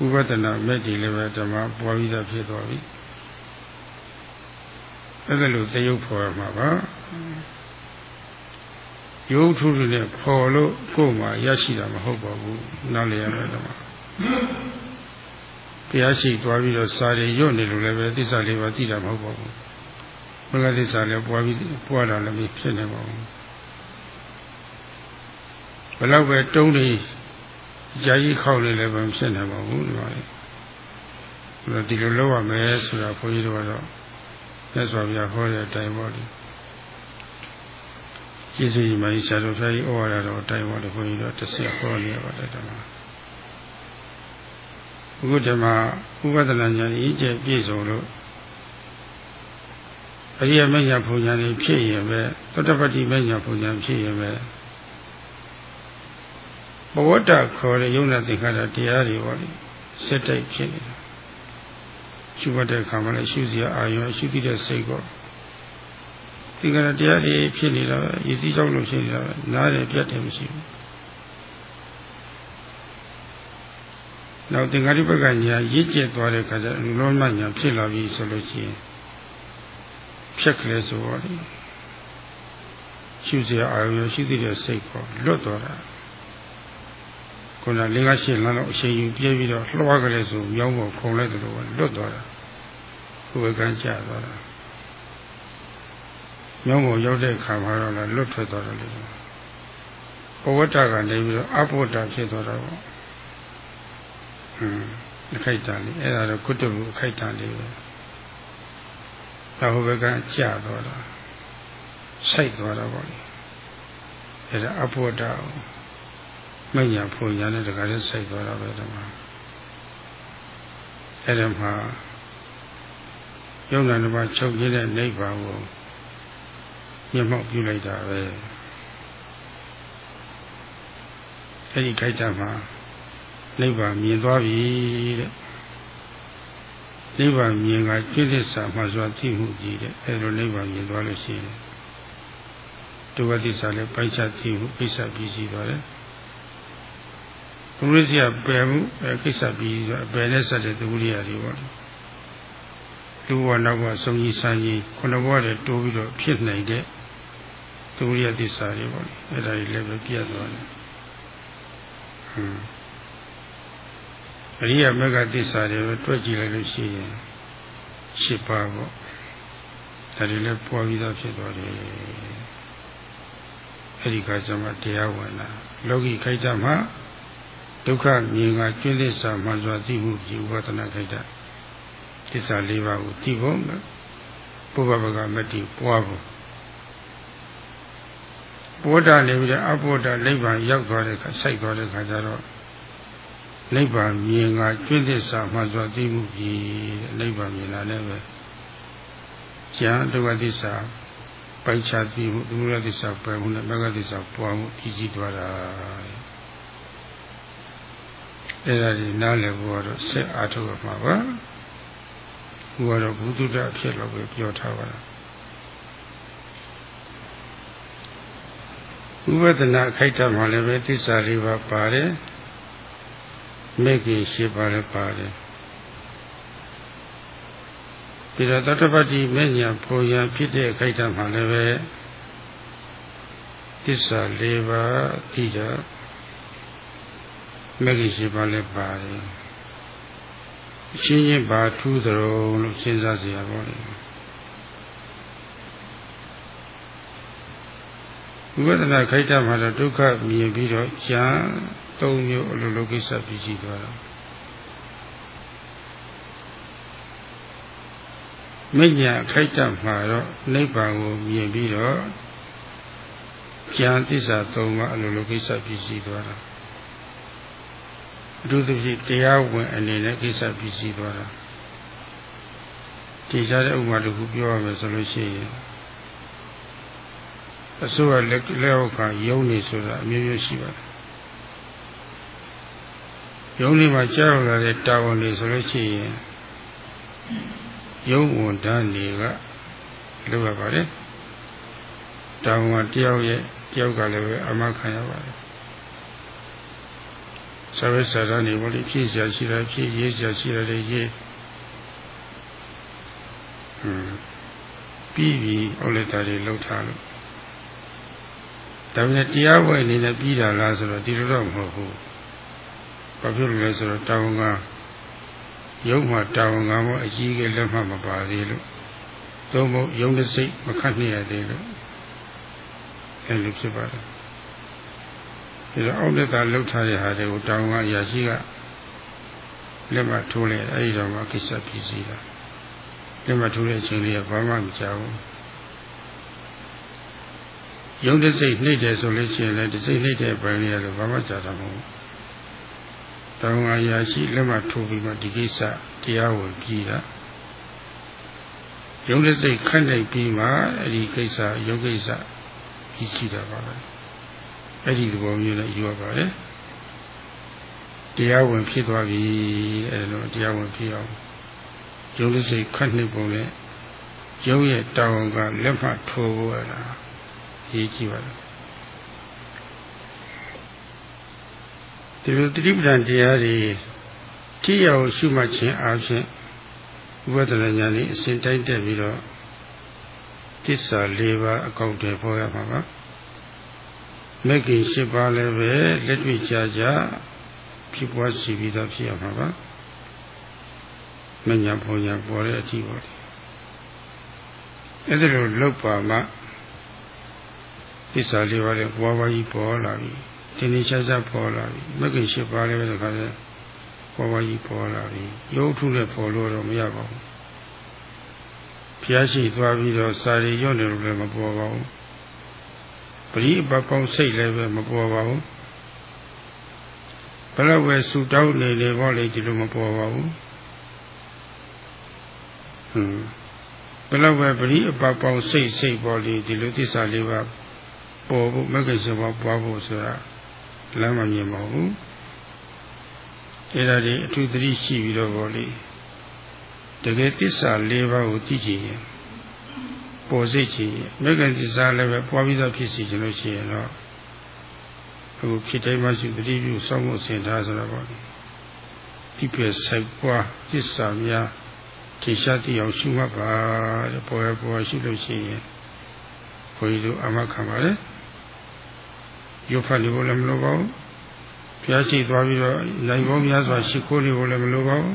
ဥပဒနာမဲ့ဒီလည်းပဲဓမ္မပွားပြီးသားဖြစ်သွားပြီအဲ့ဒါလို့တယုတ်ဖော်မှာပါရုပ်ထုတွေနဲ့ဖော်လို့ကိုယ်မှာရရှိတာမဟုတ်ပါဘူးနောက်လည်းရမယ်ဓမ္မတရားရှိသွားပြီးတော့စာရီရွတ်နေလို့လည်းပဲသစ္စာလေးပါသိတာမဟုတ်ပါဘူးဘုရားသစ္စာလည်းပွားပြီးပွားတာလည်းမဖြစ်နိုင်ပါဘူးဘယ်တော့ပဲတုံးနေ ကြာကြီးခောက်နေလည်းမဖြစ်နိုင်ပါဘူးဒီမှာလေဒီလိုလုပ်ရမယ်ဆိုတာဘုန်းကြီးတို့ကတော့မြတ်စွာဘုရားဟောတဲ့အတိုင်းပေါ့လေကျေးဇူးကြီးမှဆရာတော်ဖျားကြီးဩဝါဒတော်အတိုင်းပေါ့လေဘုန်းကြီးတို့တစ်ဆက်ဟောနေရပါတယ်ဓမ္မအခုဓမ္မဥပဒနာဉာဏ်ဤကျပြည့်စုံလို့အရိယမညာဘုံဉာဏ်ကြီးဖြစ်ရင်ပဲသတ္တပတိမညာဘုံဉာဏ်ဖြစ်ရင်ပဲ ဘဝတ္တခေါ်တဲ့ယုံနာသင်္ခါရတရားတွေပေါ့လေစက်တိုက်ဖြစ်နေတာရှုမှတ်တဲ့အခါမှာလည်းရှုစီအာရုံရှုပြီးတဲ့စိတ်ကိုဒီကရတရားတွေဖြစ်နေတာပဲရည်စည်းကြောင့်လို့ဖြစ်နေတာပဲနားတယ်ပြတ်တယ်မရှိဘူးနောက်သင်္ခါရိပကညာရည်ကျက်သွားတဲ့အခါကျလူလုံးမညာဖြစ်လာပြီဆိုလို့ရှိရင်ဖြက်ကလေးဆိုတော့ရှုစီအာရုံရှုပြီးတဲ့စိတ်ကိုလွတ်သွားတာ ခုနလေးကရှင်းလမ်းတော့အချိန်ယူပြည့်ပြီးတော့လွှားကြလေဆိုမြောင်းပေါ်ခုံလိုက်တယ်လို့လွတ်သွားတာဘုရားကန်းကျသွားတာမြောင်းပေါ်ရောက်တဲ့အခါမှာတော့လည်းလွတ်ထွက်သွားတယ်လို့ဘဝတ္တကနေပြီးတော့အဘုဒ္ဓဖြစ်သွားတာပေါ့ဟွန်းအခိုက်တန်လေးအဲ့ဒါတော့ကုတ္တဘုအခိုက်တန်လေးပဲသာဟဘကကျသွားတာစိုက်သွားတာပေါ့လေအဲ့ဒါအဘုဒ္ဓ မညာဖို့ညာနဲ့တခါလေးစိုက်သွားတာပဲဒီမှာအဲ့ဒါမှာယုံနာတစ်ပါးချုပ်ရတဲ့နိဗ္ဗာန်ကိုမျက်မှောက်ပြုလိုက်တာပဲအဲ့ဒီခိုက်တာမှာနိဗ္ဗာန်မြင်သွားပြီတဲ့နိဗ္ဗာန်မြင်ကပြည့်စုံစာမှစွာသိမှုကြီးတဲ့အဲ့လိုနိဗ္ဗာန်မြင်သွားလို့ရှိရင်ဒုဝတိစာလည်းပိုက်ချသိမှုပိဿပြီးရှိသွားတယ် ဘုရားစီကပယ်မှုကိစ္စပြီးဆိုအပယ်နဲ့ဆက်တဲ့သူရိယာတွေပေါ့လူဘဝနောက်ဘဝဆုံးကြီးဆန်းကြီးခုနဘဝတည်းတိုးပြီးတော့ဖြစ်နိုင်တဲ့သူရိယသစ္စာတွေပေါ့အဲ့ဒါတွေလည်းပဲပြတ်သွားတယ်ဟွန်းအရိယမဂ္ဂသစ္စာတွေပဲတွက်ကြည့်လိုက်လို့ရှိရင်ရှစ်ပါးပေါ့ဒါတွေလည်းပွားပြီးသားဖြစ်သွားတယ်အဲ့ဒီကကျမှတရားဝင်လာလောကီခိုက်တာမှာ ဒုက္ခမြင်ကကျွင်းသစ္စာမှန်စွာသိမှုဒီဥပဒနာခိုက်တာသစ္စာ၄ပါးကိုသိဖို့ပုဗ္ဗဗကမတ္တိပွားဖို့ဘောဓနေပြီးတော့အဘောဓနိဗ္ဗာန်ရောက်သွားတဲ့အခါစိုက်သွားတဲ့အခါကျတော့နိဗ္ဗာန်မြင်ကကျွင့်သစ္စာမှဆိုသိမှုကြီးနိဗ္ဗာန်မြင်လာလည်းပဲဉာဏ်ဒုက္ခသစ္စာပိုက်ချသိမှုသမုဒယသစ္စာပယ်မှုနဲ့မဂ္ဂသစ္စာပွားမှုကြီးကြီးသွားတာ အဲ့ဒါဒီနားလည်ဖို့ကတော့ဆက်အားထုတ်ရမှာပါဘုရားတော့ဘုဒ္ဓအဖြစ်လောက်ပဲပြောထားပါလားဥပဒနာခိုက်တာမှလည်းပဲသစ္စာလေးပါပါတယ်မေခင်ရှိပါလည်းပါတယ်ပြီးတော့တတ္တပတ္တိမညာပုံရဖြစ်တဲ့ခိုက်တာမှလည်းပဲသစ္စာလေးပါသိတာ လက်ရှိရှိပါလဲပါတယ်အချင်းချင်းဘာထူးသရောလို့စဉ်းစားစရာပေါ့လေဝိပဿနာခိုက်တာမှာတော့ဒုက္ခမြင်ပြီးတော့ဉာဏ်သုံးမျိုးအလိုလိုကိစ္စပြီးရှိသွားတာမဉ္ဇဉ်ခိုက်တာမှာတော့နိဗ္ဗာန်ကိုမြင်ပြီးတော့ဉာဏ်သစ္စာသုံးပါအလိုလိုကိစ္စပြီးရှိသွားတာ အထူးသဖြင့်တရားဝင်အနေနဲ့ကိစ္စပြီးရှိသွားတာဒီကြတဲ့ဥပမာတစ်ခုပြောရမယ်ဆိုလို့ရှိရင်အစိုးရလက်လက်အောက်ကယုံနေဆိုတာအမျိုးမျိုးရှိပါတယ်ယုံနေမှာကြောက်လာတဲ့တာဝန်တွေဆိုလို့ရှိရင်ယုံဝန်တန်းတွေကလုပ်ရပါတယ်တာဝန်ကတယောက်ရဲ့တယောက်ကလည်းပဲအမခံရပါတယ် ဆဝိဆရာနေဘလို့ဖြည့်ဆရာရှိတာဖြည့်ရေးဆရာရှိတာတွေရေးဟွန်းပြီးပြီးအောက်လက်သားတွေလှုပ်ထားလို့ဒါပေမဲ့တရားဝဲအနေနဲ့ပြီးတာလားဆိုတော့ဒီလိုတော့မဟုတ်ဘူးဘာဖြစ်လို့လဲဆိုတော့တာဝန်ကရုပ်မှတာဝန်ကမို့အကြီးကြီးလက်မှမပါသေးလို့သို့မဟုတ်ယုံတဲ့စိတ်မခတ်နေရသေးလို့အဲလိုဖြစ်ပါတယ် ဒီတော့အောက်လက်သာလှုပ်ထားတဲ့ဟာတွေကိုတာဝန်ကအရာရှိကလက်မှထိုးလိုက်အဲဒီတော့မှကိစ္စဖြစ်စီတာလက်မှထိုးတဲ့အချိန်လေးကဘာမှမကြောက်ဘူးယုံတဲ့စိတ်နှိမ့်တယ်ဆိုလို့ရှိရင်လည်းဒီစိတ်နှိမ့်တဲ့ပိုင်းလေးကတော့ဘာမှကြာတာမဟုတ်ဘူး။တောင်းအရာရှိလက်မှထိုးပြီးမှဒီကိစ္စတရားဝင်ပြီးတာယုံတဲ့စိတ်ခတ်နိုင်ပြီးမှအဲ့ဒီကိစ္စယုံကိစ္စကြီးရှိတာပါပဲ။ အဲ့ဒီသဘောမျိုးနဲ့ယူရပါတယ်။တရားဝင်ဖြစ်သွားပြီအဲ့လိုတရားဝင်ဖြစ်အောင်ယုံတဲ့စိတ်ခတ်နိုင်ပုံနဲ့ယုံရဲ့တောင်းကလက်မှထိုးဖို့ရတာ။ရေးကြည့်ပါလားဒီလိုတတိပဒံတရားတွေကြည့်ရအောင်ရှုမှတ်ခြင်းအပြင်ဥပဒနာညာလေးအစဉ်တိုင်းတက်ပြီးတော့တစ္ဆာ၄ပါးအကောင့်တွေပေါ်ရမှာပါ မဂ္ဂင်၈ပါးလည်းပဲလက်တွေ့ကြကြဖြစ်ပွားစီပြီးသားဖြစ်ရမှာပါမညာပေါ်ညာပေါ်တဲ့အကြည့်ပါအဲ့ဒါလိုလောက်ပါမှသစ္စာလေးပါးလည်းဘွားဘွားကြီးပေါ်လာပြီတင်းတင်းရှားရှားပေါ်လာပြီမဂ္ဂင်၈ပါးလည်းပဲတခါလဲဘွားဘွားကြီးပေါ်လာပြီရုပ်ထုနဲ့ပေါ်လို့တော့မရပါဘူးဘုရားရှိသွားပြီးတော့စာရီရွတ်တယ်လို့လည်းမပေါ်ပါဘူး ပရိပပေါင်းစိတ်လည်းပဲမပေါ်ပါဘူးဘယ်တော့ပဲဆူတောင်းနေလေပေါ့လေဒီလိုမပေါ်ပါဘူးဟွန်းဘယ်တော့ပဲပရိအပပေါင်းစိတ်စိတ်ပေါ့လေဒီလိုသစ္စာလေးပါပေါ်ဖို့မဂ္ဂင်7ပါးပွားဖို့ဆိုတာလမ်းမမြင်ပါဘူးအဲ့ဒါတွေအထူးသတိရှိပြီးတော့ဗောလေတကယ်သစ္စာ၄ပါးကိုသိကြည့်ရင် ပေါ်စိတ်ချင်မဂ္ဂင်သစ္စာလည်းပဲပွားပြီးသားဖြစ်စီခြင်းလို့ရှိရင်တော့အခုဖြစ်တိုင်းမှရှိသတိပြုစောင့်ဖို့ဆင်ထားဆိုတော့ဗောလေဒီပြဆိုင်ပွားသစ္စာများထေရှားတိအောင်ရှုမှတ်ပါတဲ့ပေါ်ရပေါ်ရှိလို့ရှိရင်ဘုန်းကြီးတို့အမခံပါလေရုပ်ဖတ်နေဖို့လည်းမလိုပါဘူးဘုရားရှိသွားပြီးတော့နိုင်ပေါင်းများစွာရှိခိုးနေဖို့လည်းမလိုပါဘူး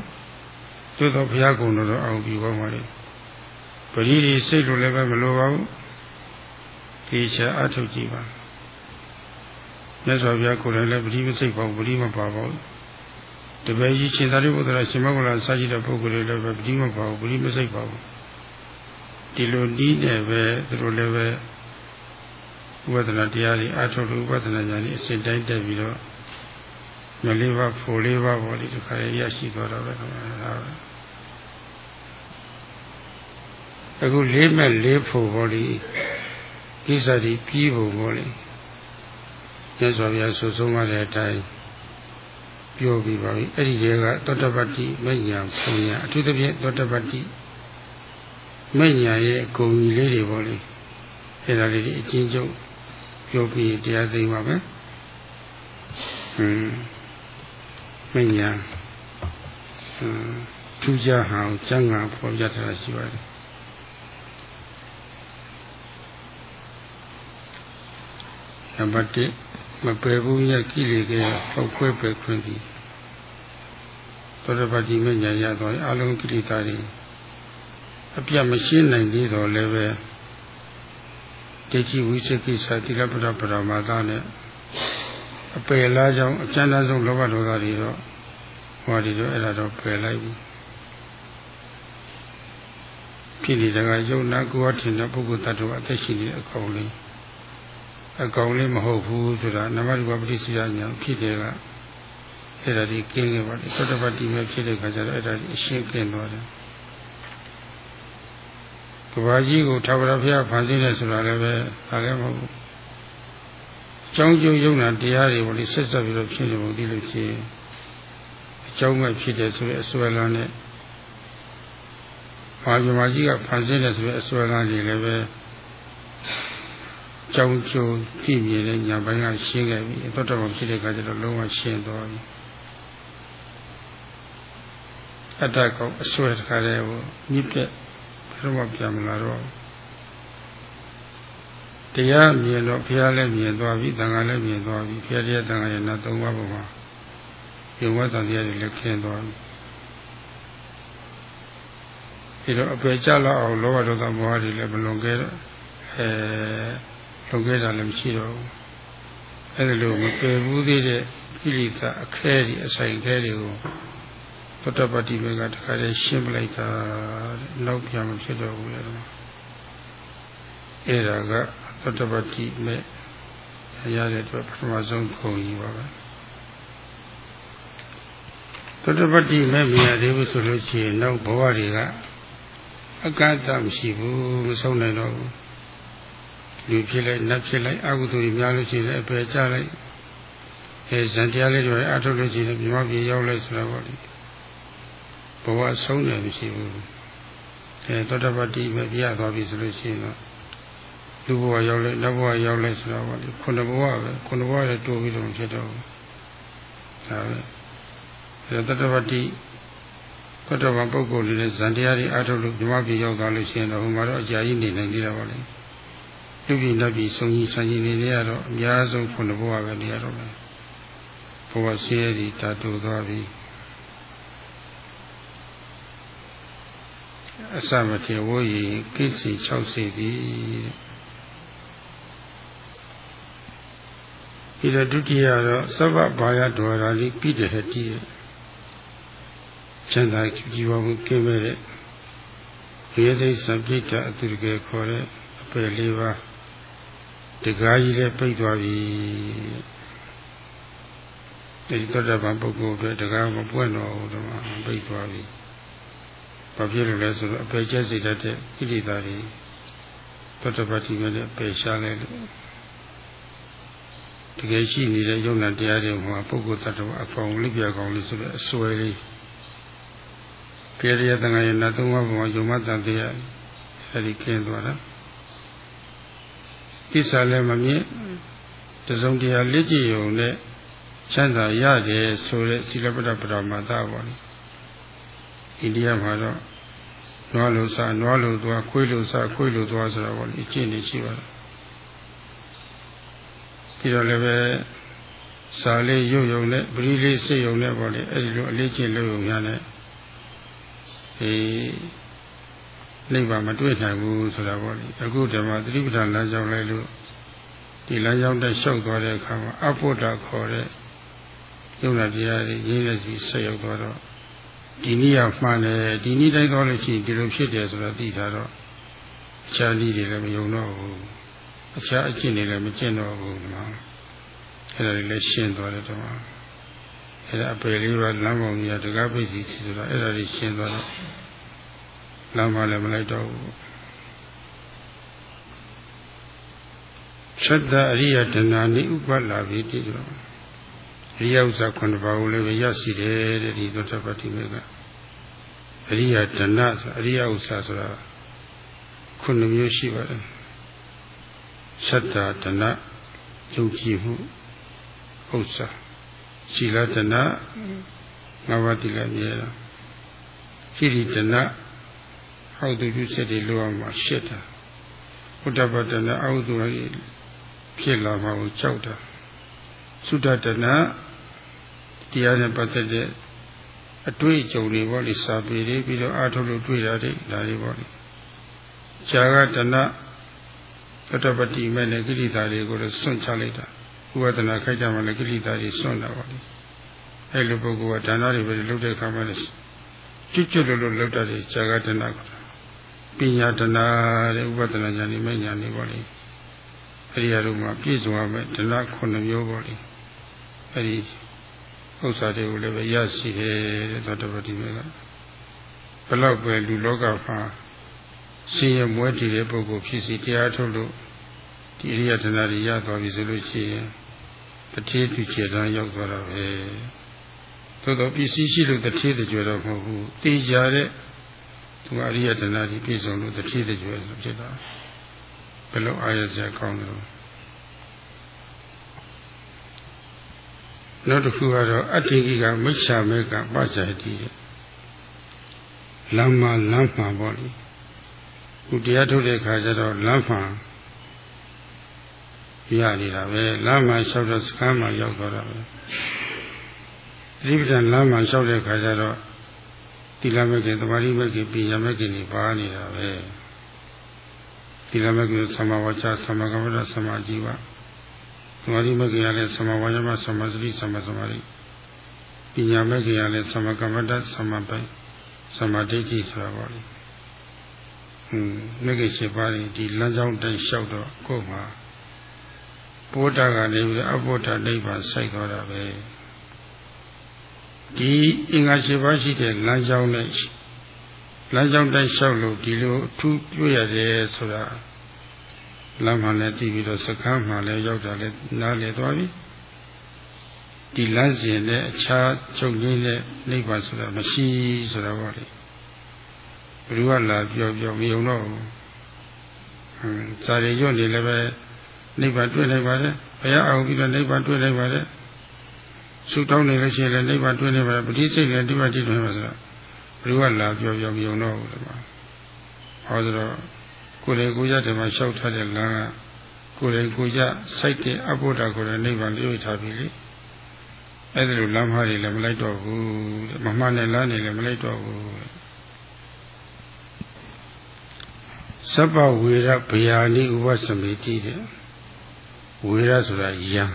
တသို့တော့ဘုရားကုံတော်တော့အောင်ပြီးပါမှာလေ ပရိဒီစိတ်လိုလည်းပဲမလိုပါဘူးဒီချာအထုတ်ကြည့်ပါမြတ်စွာဘုရားကိုယ်တိုင်လည်းပရိမစိတ်ပါဘူးပရိမပါပါဘူးတပည့်ကြီးရှင်သာရိပုတ္တရာရှင်မဂ္ဂလာစာကြည့်တဲ့ပုဂ္ဂိုလ်တွေလည်းပဲပရိမပါဘူးပရိမစိတ်ပါဘူးဒီလိုနီးနေပဲသူတို့လည်းပဲဝိပဿနာတရားတွေအထုတ်လို့ဝိပဿနာဉာဏ်ကြီးအစဉ်တိုင်းတက်ပြီးတော့မလေးပါဖိုလေးပါပေါ်ဒီတစ်ခါရရှိသွားတော့ပဲဟုတ်ပါဘူး အခုလေးမဲ့လေးဖို့ဟောဒီကိစ္စဒီပြီးဖို့ဟောလေမြတ်စွာဘုရားဆိုဆုံးရတဲ့အတိုင်းပြောပြီးပါပြီအဲ့ဒီတည်းကသောတပတ္တိမညာပုံညာအထူးသဖြင့်သောတပတ္တိမညာရဲ့ဂုံကြီးလေးတွေပေါ့လေအဲ့ဒါလေးအချင်းချုပ်ပြောပြီးတရားသိပါမယ်ဟွန်းမညာဟွန်းထူးခြားဟောင်းကျမ်းဂန်ပေါ်ပြထားတာရှိပါတယ် နံပါတ်1မပယ်ဘူးရဲ့ကိလေသာပေါက်ခွဲပယ်ခွင့်သည်သောတပတိမညာရသောအလုံးကိလေသာတွေအပြတ်မရှင်းနိုင်သေးတော့လည်းပဲဒိဋ္ဌိဝိသိကိစ္စတိလပဒပရမသနဲ့အပယ်လားကြောင့်အကျဉ်းသားဆုံးလောဘဒေါသတွေတော့ဟောဒီတော့အဲ့ဒါတော့ပယ်လိုက်ပြီဖြစ်နေတဲ့ကယုံနာကိုယ်ထင်တဲ့ပုဂ္ဂိုလ်တ attva အသက်ရှိနေတဲ့အကောင်လေး အကောင်လေးမဟုတ်ဘူးဆိုတာနမရူပပတိစီယညာဖြစ်တယ်ကအဲ့ဒါဒီကင်းခဲ့ပါလေသတ္တပတိမဲ့ဖြစ်တဲ့ခါကျတော့အဲ့ဒါဒီအရှင်းကင်းသွားတယ်ကဘာကြီးကိုထာဝရဘုရားဖန်ဆင်းတယ်ဆိုတာလည်းပဲဒါလည်းမဟုတ်ဘူးအကြောင်းကျိုးယုံနာတရားတွေပေါ့လေဆက်ဆက်ပြီးတော့ဖြစ်နေပုံဒီလိုဖြစ်အကြောင်းမဲ့ဖြစ်တယ်ဆိုတဲ့အစွဲလန်းနဲ့ဘာပြမကြီးကဖန်ဆင်းတယ်ဆိုတဲ့အစွဲလန်းတွေလည်းပဲ ကြောင်းကျိုးကြည့်မြင်တဲ့ညာဘိုင်းကရှင်းခဲ့ပြီအတော်တော်ဖြစ်တဲ့အခါကျတော့လုံးဝရှင်းသွားပြီအတ္တကောင်အစွဲတခါတည်းကိုညစ်ပြက်ဘယ်တော့မှပြန်မလာတော့တရားမြင်တော့ဘုရားလည်းမြင်သွားပြီတန်ခါလည်းမြင်သွားပြီဘုရားတရားတန်ခါရဲ့နာသုံးပါးပေါ်မှာယုံဝတ္တတရားတွေလည်းခင်းသွားပြီဒီတော့အပယ်ကြလောက်အောင်လောဘဒေါသမောဟတွေလည်းမလွန်ခဲ့တော့အဲ လွန်ခဲ့တာလည်းမရှိတော့ဘူးအဲဒါလိုမပယ်ဘူးသေးတဲ့ကိလေသာအခဲတွေအဆိုင်ခဲတွေကိုသတ္တပတိဘေကတခါတည်းရှင်းပလိုက်တာနောက်ပြန်မဖြစ်တော့ဘူးလေအဲ့ဒါကသတ္တပတိမဲ့ရတဲ့အတွက်ပထမဆုံးခုံကြီးပါပဲသတ္တပတိမဲ့မြင်သေးဘူးဆိုလို့ရှိရင်နောက်ဘဝတွေကအကန့်အသတ်မရှိဘူးမဆုံးနိုင်တော့ဘူး လူဖြစ်လိုက်နတ်ဖြစ်လိုက်အကုသိုလ်ကြီးများလို့ရှိရင်အပယ်ကျလိုက်အဲဇန်တရားလေးတွေအထုတ်လို့ရှိရင်မြမပြေရောက်လိုက်ဆိုတော့လေဘဝဆုံးတယ်မရှိဘူးအဲသောတပတိပဲပြရသွားပြီဆိုလို့ရှိရင်တော့လူဘဝရောက်လိုက်နတ်ဘဝရောက်လိုက်ဆိုတော့လေခုနဘဝပဲခုနဘဝလည်းတိုးပြီးတော့ဖြစ်တော့ဘူးဒါပဲအဲသောတပတိသောတပန်ပုဂ္ဂိုလ်တွေဇန်တရားတွေအထုတ်လို့မြမပြေရောက်သွားလို့ရှိရင်တော့ဟိုမှာတော့အကြာကြီးနေနိုင်သေးတာပါလေ လူပြည်လက်ပြည်ဆုံးကြီးဆန်းကြီးနေရတော့အများဆုံးခုနဘဝပဲနေရတော့မယ်ဘဝဆင်းရဲတွေတာတူသွားပြီအစမထေဝိယကိစီ60သည်ဒီတော့ဒုတိယတော့သဗ္ဗဘာယဒွါရာလိပိတဟတိချမ်းသာကြည်ပါမှုကင်းမဲ့တဲ့ဒီသိစပိတ္တအတုရကေခေါ်တဲ့အပယ်လေးပါး တကားကြီးလည်းပိတ်သွားပြီဒီသောတာပန်ပုဂ္ဂိုလ်တွေတကားမပွင့်တော့ဘူးတော့ပိတ်သွားပြီဘာဖြစ်လို့လဲဆိုတော့အပယ်ကျက်စိတ်တတ်တဲ့ဣတိတာတွေသောတာပတိမဲ့လည်းပယ်ရှားလိုက်လို့တကယ်ရှိနေတဲ့ယုံနာတရားတွေမှာပုဂ္ဂိုလ်တ attva အကောင်လိပြကောင်လေးဆိုတဲ့အစွဲလေးပြေရတဲ့ငါရဲ့နတ်သုံးပါးပေါ်မှာယုံမတန်တရားအဲဒီကျင်းသွားတာ ကိစ္စလည်းမမြင်တစုံတရာလက်ကြည့်ုံနဲ့ချမ်းသာရတယ်ဆိုတဲ့သီလပဒပရမသပါလေအိန္ဒိယမှာတော့နွားလို့စားနွားလို့သွားခွေးလို့စားခွေးလို့သွားဆိုတော့ဗောလေအကျင့်နေရှိပါတယ်ပြီးတော့လည်းပဲစာလေးရုပ်ယုံနဲ့ပရိလေးစိတ်ယုံနဲ့ဗောလေအဲ့ဒီလိုအလေးကျင့်လို့ယုံရတဲ့အေး နိဗ္ဗာန်မတွေ့နိုင်ဘူးဆိုတာပေါ့လေအခုဓမ္မသတိပဋ္ဌာန်လမ်းကြောင်းလိုက်လို့ဒီလမ်းကြောင်းတက်လျှောက်သွားတဲ့အခါမှာအဖို့တာခေါ်တဲ့ယုံနာတရားတွေရင်းလက်စီဆက်ရောက်သွားတော့ဒီနည်းကမှန်တယ်ဒီနည်းတိုင်းသွားလို့ရှိရင်ဒီလိုဖြစ်တယ်ဆိုတော့သိတာတော့အခြားနည်းတွေလည်းမယုံတော့ဘူးအခြားအကျင့်တွေလည်းမကျင့်တော့ဘူးနော်အဲ့ဒါတွေလည်းရှင်းသွားတယ်တော့အဲ့ဒါအပယ်လေးပါလမ်းပေါ်ကြီးကတကားပိတ်စီဆိုတော့အဲ့ဒါတွေရှင်းသွားတော့ လမ်းမလည်းမလိုက်တော့ဘူးသတ္တအရိယတဏှာနိဥပလာပြီတည်တော့အရိယဥစ္စာခုနှစ်ပါးကိုလည်းရရှိတယ်တဲ့ဒီသောတပတိမေကအရိယတဏှဆိုအရိယဥစ္စာဆိုတာခုနှစ်မျိုးရှိပါတယ်သတ္တတဏှယုံကြည်မှုဥစ္စာရှိလတဏှငါးပါးတိလည်းမြဲတာရှိရိတဏှ ဟောတုပြုချက်တွေလိုအောင်မှာရှစ်တာဘုဒ္ဓဘာတဏှအောက်သူဖြစ်လာမှာကိုကြောက်တာသုဒတနာတရားနဲ့ပတ်သက်တဲ့အတွေ့အကြုံတွေပေါ့လေစာပေတွေပြီးတော့အာထုလို့တွေ့ရတယ်ဒါတွေပေါ့လေဇာကတနာသတ္တပတိမဲ့နဲ့ကိလေသာတွေကိုလည်းစွန့်ချလိုက်တာဥပဒနာခိုက်ကြမှာလည်းကိလေသာတွေစွန့်တာပေါ့လေအဲလိုပုဂ္ဂိုလ်ကဒါနတွေပဲလုပ်တဲ့အခါမှာလည်းကျွတ်ကျွတ်လို့လို့လုပ်တတ်တယ်ဇာကတနာက ပညာတနာတဲ့ဥပဒနာဉာဏ်နဲ့မဲ့ဉာဏ်တွေပေါ့လေအဲဒီအရုံမှာပြည့်စုံရမယ်ဒနာခုနှစ်မျိုးပေါ့လေအဲဒီဥစ္စာတွေကိုလည်းပဲရရှိတယ်တဲ့သောတပတိမေကဘလောက်ပဲလူလောကမှာရှင်ရမွဲတည်တဲ့ပုဂ္ဂိုလ်ဖြစ်စီတရားထုတ်လို့ဒီအရိယဒနာတွေရသွားပြီဆိုလို့ရှိရင်တတိသူခြေတန်းရောက်သွားတာပဲသို့တော့ပစ္စည်းရှိလို့တတိတကြွတော့မဟုတ်ဘူးတေချာတဲ့ သူအရိယဒနာကြီးပြည့်စုံလို့တတိတကြွဆိုဖြစ်တာဘယ်လိုအားရစရာကောင်းတယ်လို့နောက်တစ်ခုကတော့အတ္တိကိကမိစ္ဆာမေကပဇာတိလမ်းမလမ်းမှန်ပေါ့လေခုတရားထုတ်တဲ့ခါကျတော့လမ်းမှန်ရနေတာပဲလမ်းမှန်လျှောက်တော့စကားမှရောက်သွားတာပဲဒီပဒံလမ်းမှန်လျှောက်တဲ့ခါကျတော့ တိလမကေသမာဓိမကေပညာမကေနေပါနေတာပဲသီလမဂ္ဂင်သမဝါချသမကမ္မတသမာជីဝသမာဓိမဂ္ဂင်ရလဲသမဝါယမသမစတိသမသမာဓိပညာမဂ္ဂင်ရလဲသမကမ္မတသမပိုင်သမာဓိဋ္ဌိဆိုတာပေါ့လေဟွန်းမဂ္ဂင်ရှိပါးဒီလမ်းကြောင်းတိုင်လျှောက်တော့ကိုယ်မှာဘောဓကနေပြီးအဘောဓနိဗ္ဗာန်စိုက်သွားတာပဲ ဒီအင်္ဂါရှိပါးရှိတဲ့လမ်းကြောင်းနဲ့လမ်းကြောင်းတိုင်းလျှောက်လို့ဒီလိုအထူးတွေ့ရတယ်ဆိုတာလမ်းမှလည်းတည်ပြီးတော့စခန်းမှလည်းရောက်တာလည်းနားလည်သွားပြီဒီလမ်းစဉ်နဲ့အခြားချုပ်ရင်းတဲ့နိဗ္ဗာန်ဆိုတာမရှိဆိုတာပေါ့လေဘယ်သူကလာပြောပြောမယုံတော့ဘူးဟမ်ဇာတိရွတ်နေလည်းပဲနိဗ္ဗာန်တွေ့နိုင်ပါတယ်ဘုရားအောင်ပြီးတော့နိဗ္ဗာန်တွေ့နိုင်ပါတယ် ဆုတောင်းနေလို့ရှိရင်လည်းနိဗ္ဗာန်တွေ့နိုင်ပါတယ်ပဋိစိတ်လည်းနိဗ္ဗာန်တွေ့နိုင်ပါဆိုတာဘယ်လိုကလာပြောပြောမယုံတော့ဘူးလေဟောဆိုတော့ကိုယ်လေကိုရတဲ့မှာလျှောက်ထားတဲ့လမ်းကကိုယ်လေကိုရစိုက်တဲ့အဘုဒ္ဓကိုယ်လည်းနိဗ္ဗာန်လျှောက်ထားပြီလေအဲ့ဒါလိုလမ်းမတွေလည်းမလိုက်တော့ဘူးမမှန်တဲ့လမ်းတွေလည်းမလိုက်တော့ဘူးစပ္ပဝေရဗျာနိဥပသမေတိတဲ့ဝေရဆိုတာယံ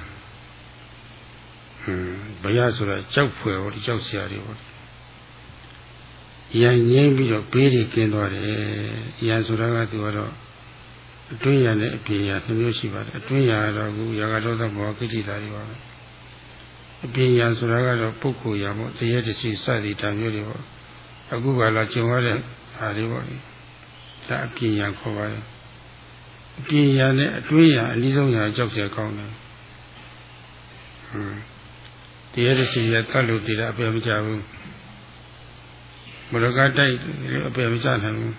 ဟွန်းဗျာဆိုတာကြောက်ဖွယ်ဟောဒီကြောက်စရာတွေဟောရန်ငိမ့်ပြီးတော့ဘေးတွေကင်းသွားတယ်ရန်ဆိုတာကသူကတော့အတွင်းရနဲ့အပြင်ရနှမျိုးရှိပါတယ်အတွင်းရကတော့ခုရာဂဒေါသမောကိဋ္တာတွေပါပဲအပြင်ရဆိုတာကတော့ပုဂ္ဂိုလ်ရမို့တရေတစီစသည်တမျိုးတွေပေါ့အခုကလာကျင်ရတဲ့ဟာတွေပေါ့လေဒါအပြင်ရခေါ်ပါတယ်အပြင်ရနဲ့အတွင်းရအနည်းဆုံးရကြောက်เสียကောင်းတယ်ဟွန်း တရေတစီရတတ်လို့တည်တာအပယ်မကြဘူးမရကတိုက်အပယ်မချနိုင်ဘူး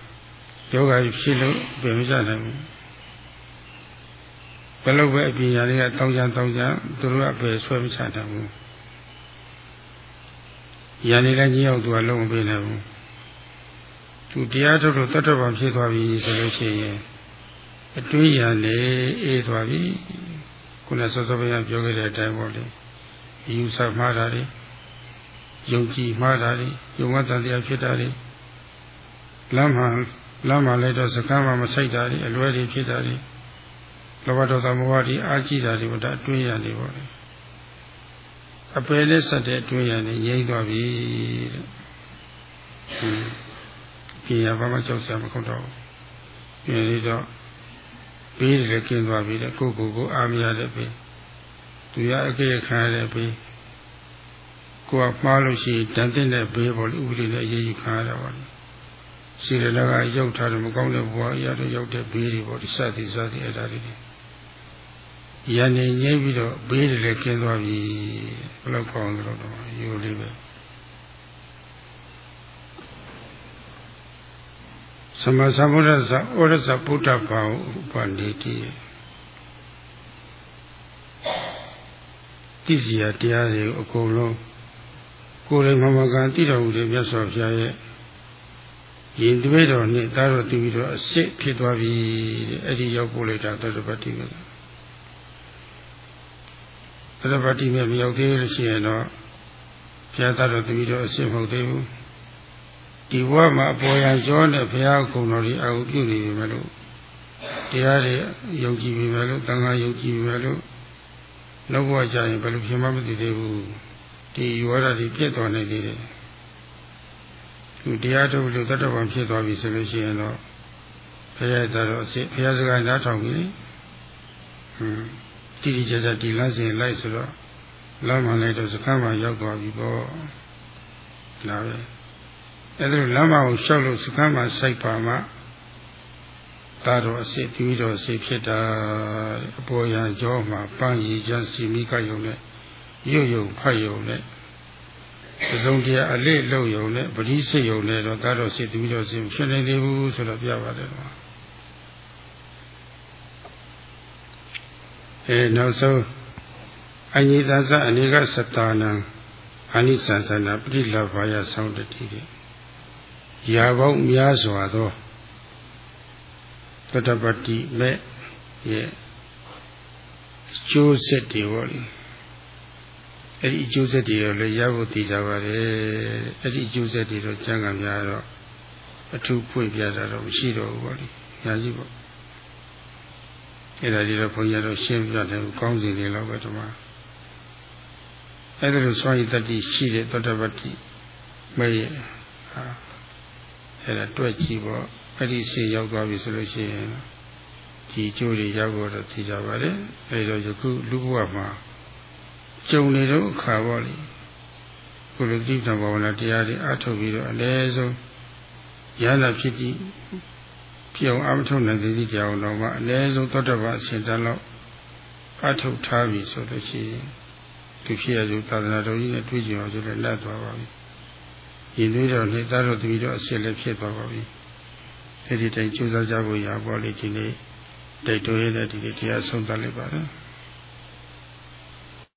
ယောဂဖြစ်လို့အပယ်မချနိုင်ဘူးဘယ်လိုပဲအပညာတွေကတောင်းကြတောင်းကြသူတို့ကအပယ်ဆွဲမချနိုင်ဘူးရန်နေလည်းကြီးအောင်သူကလုံးမပေးနိုင်ဘူးသူတရားထုတ်လို့တတ္တဗံဖြစ်သွားပြီဆိုလို့ရှိရင်အတွေးရလေအေးသွားပြီခုနစောစောဘုရားပြောခဲ့တဲ့အတိုင်းပေါ့လေ ယူဆမှားတာတွေယုံကြည်မှားတာတွေယုံမတန်တရားဖြစ်တာတွေလမ်းမှာလမ်းမှာလိုက်တော့စကမ်းမှာမဆိုင်တာတွေအလွဲတွေဖြစ်တာတွေလောဘဒေါသမောဟတွေအားကြီးတာတွေဒါအတွင်းရနေပါလေအပယ်နဲ့ဆက်တဲ့အတွင်းရနေငြိမ့်သွားပြီတဲ့ပြင်ရဘာမှကြောက်စရာမကုန်တော့ဘူးပြင်ပြီးတော့ဘေးတွေလည်းကျင်းသွားပြီတဲ့ကိုကိုကိုအားမရတဲ့ဘေး သူရအကေခံရတဲ့ဘေးကိုကမှားလို့ရှိရင်တန်တဲ့ဘေးပေါ်လေဥပဒေနဲ့အရေးယူခံရတာပါလေစီရလကရုပ်ထားတယ်မကောင်းတဲ့ဘဝအရာတွေရောက်တဲ့ဘေးတွေပေါ့ဒီစသည်စသည်အဲ့ဒါတွေရန်နေငိမ့်ပြီးတော့ဘေးတွေလည်းကျင်းသွားပြီဘယ်လောက်ကောင်းသလဲတော့ယူလေးပဲသမသမုဒ္ဒသဩရသဗုဒ္ဓဘာဥပဏိတိတိ စီယတရားတွေအကုန်လုံးကိုယ်တိုင်မမကန်တိတော်မူတဲ့မြတ်စွာဘုရားရဲ့ရင်သွေးတော်နဲ့တားတော်တူပြီးတော့အစ်စ်ဖြစ်သွားပြီတဲ့အဲ့ဒီရောက်ပို့လိုက်တာသတ္တပတိပဲသတ္တပတိပဲမရောက်သေးလို့ရှိရင်တော့ဘုရားတားတော်တူပြီးတော့အစ်စ်မဟုတ်သေးဘူးဒီဘဝမှာအပေါ်ရန်ကျောနဲ့ဘုရားကုံတော်ကြီးအာဟုပြုနေပြီမဲ့လို့တရားတွေယုံကြည်ပြီမဲ့လို့တန်ခါယုံကြည်ပြီမဲ့လို့ နောက်ဘဝကျရင်ဘယ်လိုဖြစ်မှမသိသေးဘူးဒီယောဓာတွေပြည့်တော်နေသေးတယ်သူတရားထုတ်လို့တတ္တဝံဖြစ်သွားပြီဆိုလို့ရှိရင်တော့ဘုရားတော်အစ်ဘုရားစကားနားထောင်ပြီဟွန်းတိတိကျကျဒီလမ်းစဉ်လိုက်ဆိုတော့လမ်းမှလိုက်တော့စခန်းမှာရောက်သွားပြီပေါ့ဒါပဲအဲ့ဒါလမ်းမကိုလျှောက်လို့စကမ်းမှာစိုက်ပါမှ သာတော်အစ်စ်ပြီးတော့စိဖြစ်တာအပေါ်ရန်ကြောမှာပန်းရည်ချမ်းစီမိကယုံနဲ့ရုပ်ယုံဖတ်ယုံနဲ့ပစုံတရားအလေးလုံယုံနဲ့ပတိစိတ်ယုံနဲ့တော့သာတော်စိတ်ပြီးတော့စိဖြစ်နေသေးဘူးဆိုတော့ပြပါတယ်ကွာအဲနောက်ဆုံးအညိတသအနေကသတ္တနာအနိသသနာပရိလဘာယဆောင်းတတိတဲ့ရာပေါင်းများစွာသော တတပတိမဲ့ရဲ့ကျိုးဆက်တွေပေါ့လေအဲ့ဒီအကျိုးဆက်တွေရောလည်းရဖို့တည်ကြပါတယ်အဲ့ဒီအကျိုးဆက်တွေတော့ကျမ်းဂန်များတော့အထူးဖွင့်ပြတာတော့မရှိတော့ဘူးပေါ့လေညာကြီးပေါ့အဲ့ဒါကြီးတော့ဘုန်းကြီးတို့ရှင်းပြတယ်ကောင်းစီနေတော့ပဲဒီမှာအဲ့ဒါလိုစွန့်ရည်တတိရှိတဲ့တတပတိမဲ့ရဲ့ဟာအဲ့ဒါတွက်ကြည့်ပေါ့ အဲ့ဒီဆေးရောက်သွားပြီဆိုလို့ရှိရင်ဒီကျိုးတွေရောက်တော့သိကြပါလေအဲ့တော့ယခုလူဘဝမှာကြုံနေတော့အခါပေါ့လေကိုလိုတိပ္ပံဘာဝနာတရားတွေအထုတ်ပြီးတော့အ ਨੇ ဆုံးရဟနာဖြစ်ပြီးပြောင်းအမထုတ်နိုင်သေးတရားအောင်တော့မှအ ਨੇ ဆုံးသောတပအရှင်တန်တော့အထုတ်ထားပြီဆိုလို့ရှိရင်ဒီဖြစ်ရစုသာသနာတော်ကြီးနဲ့တွေ့ကြအောင်ဆိုလည်းလက်သွားပါပြီရည်သွေးတော်နဲ့သားတော်တပီတော်အစစ်လည်းဖြစ်သွားပါပြီ အဲ့ဒီတိုင်ကြိုးစားကြဖို့ရပါလိမ့်ဒီနေ့တိုက်တွန်းရတဲ့ဒီနေ့တရားဆုံးသတ်လိုက်ပါတော့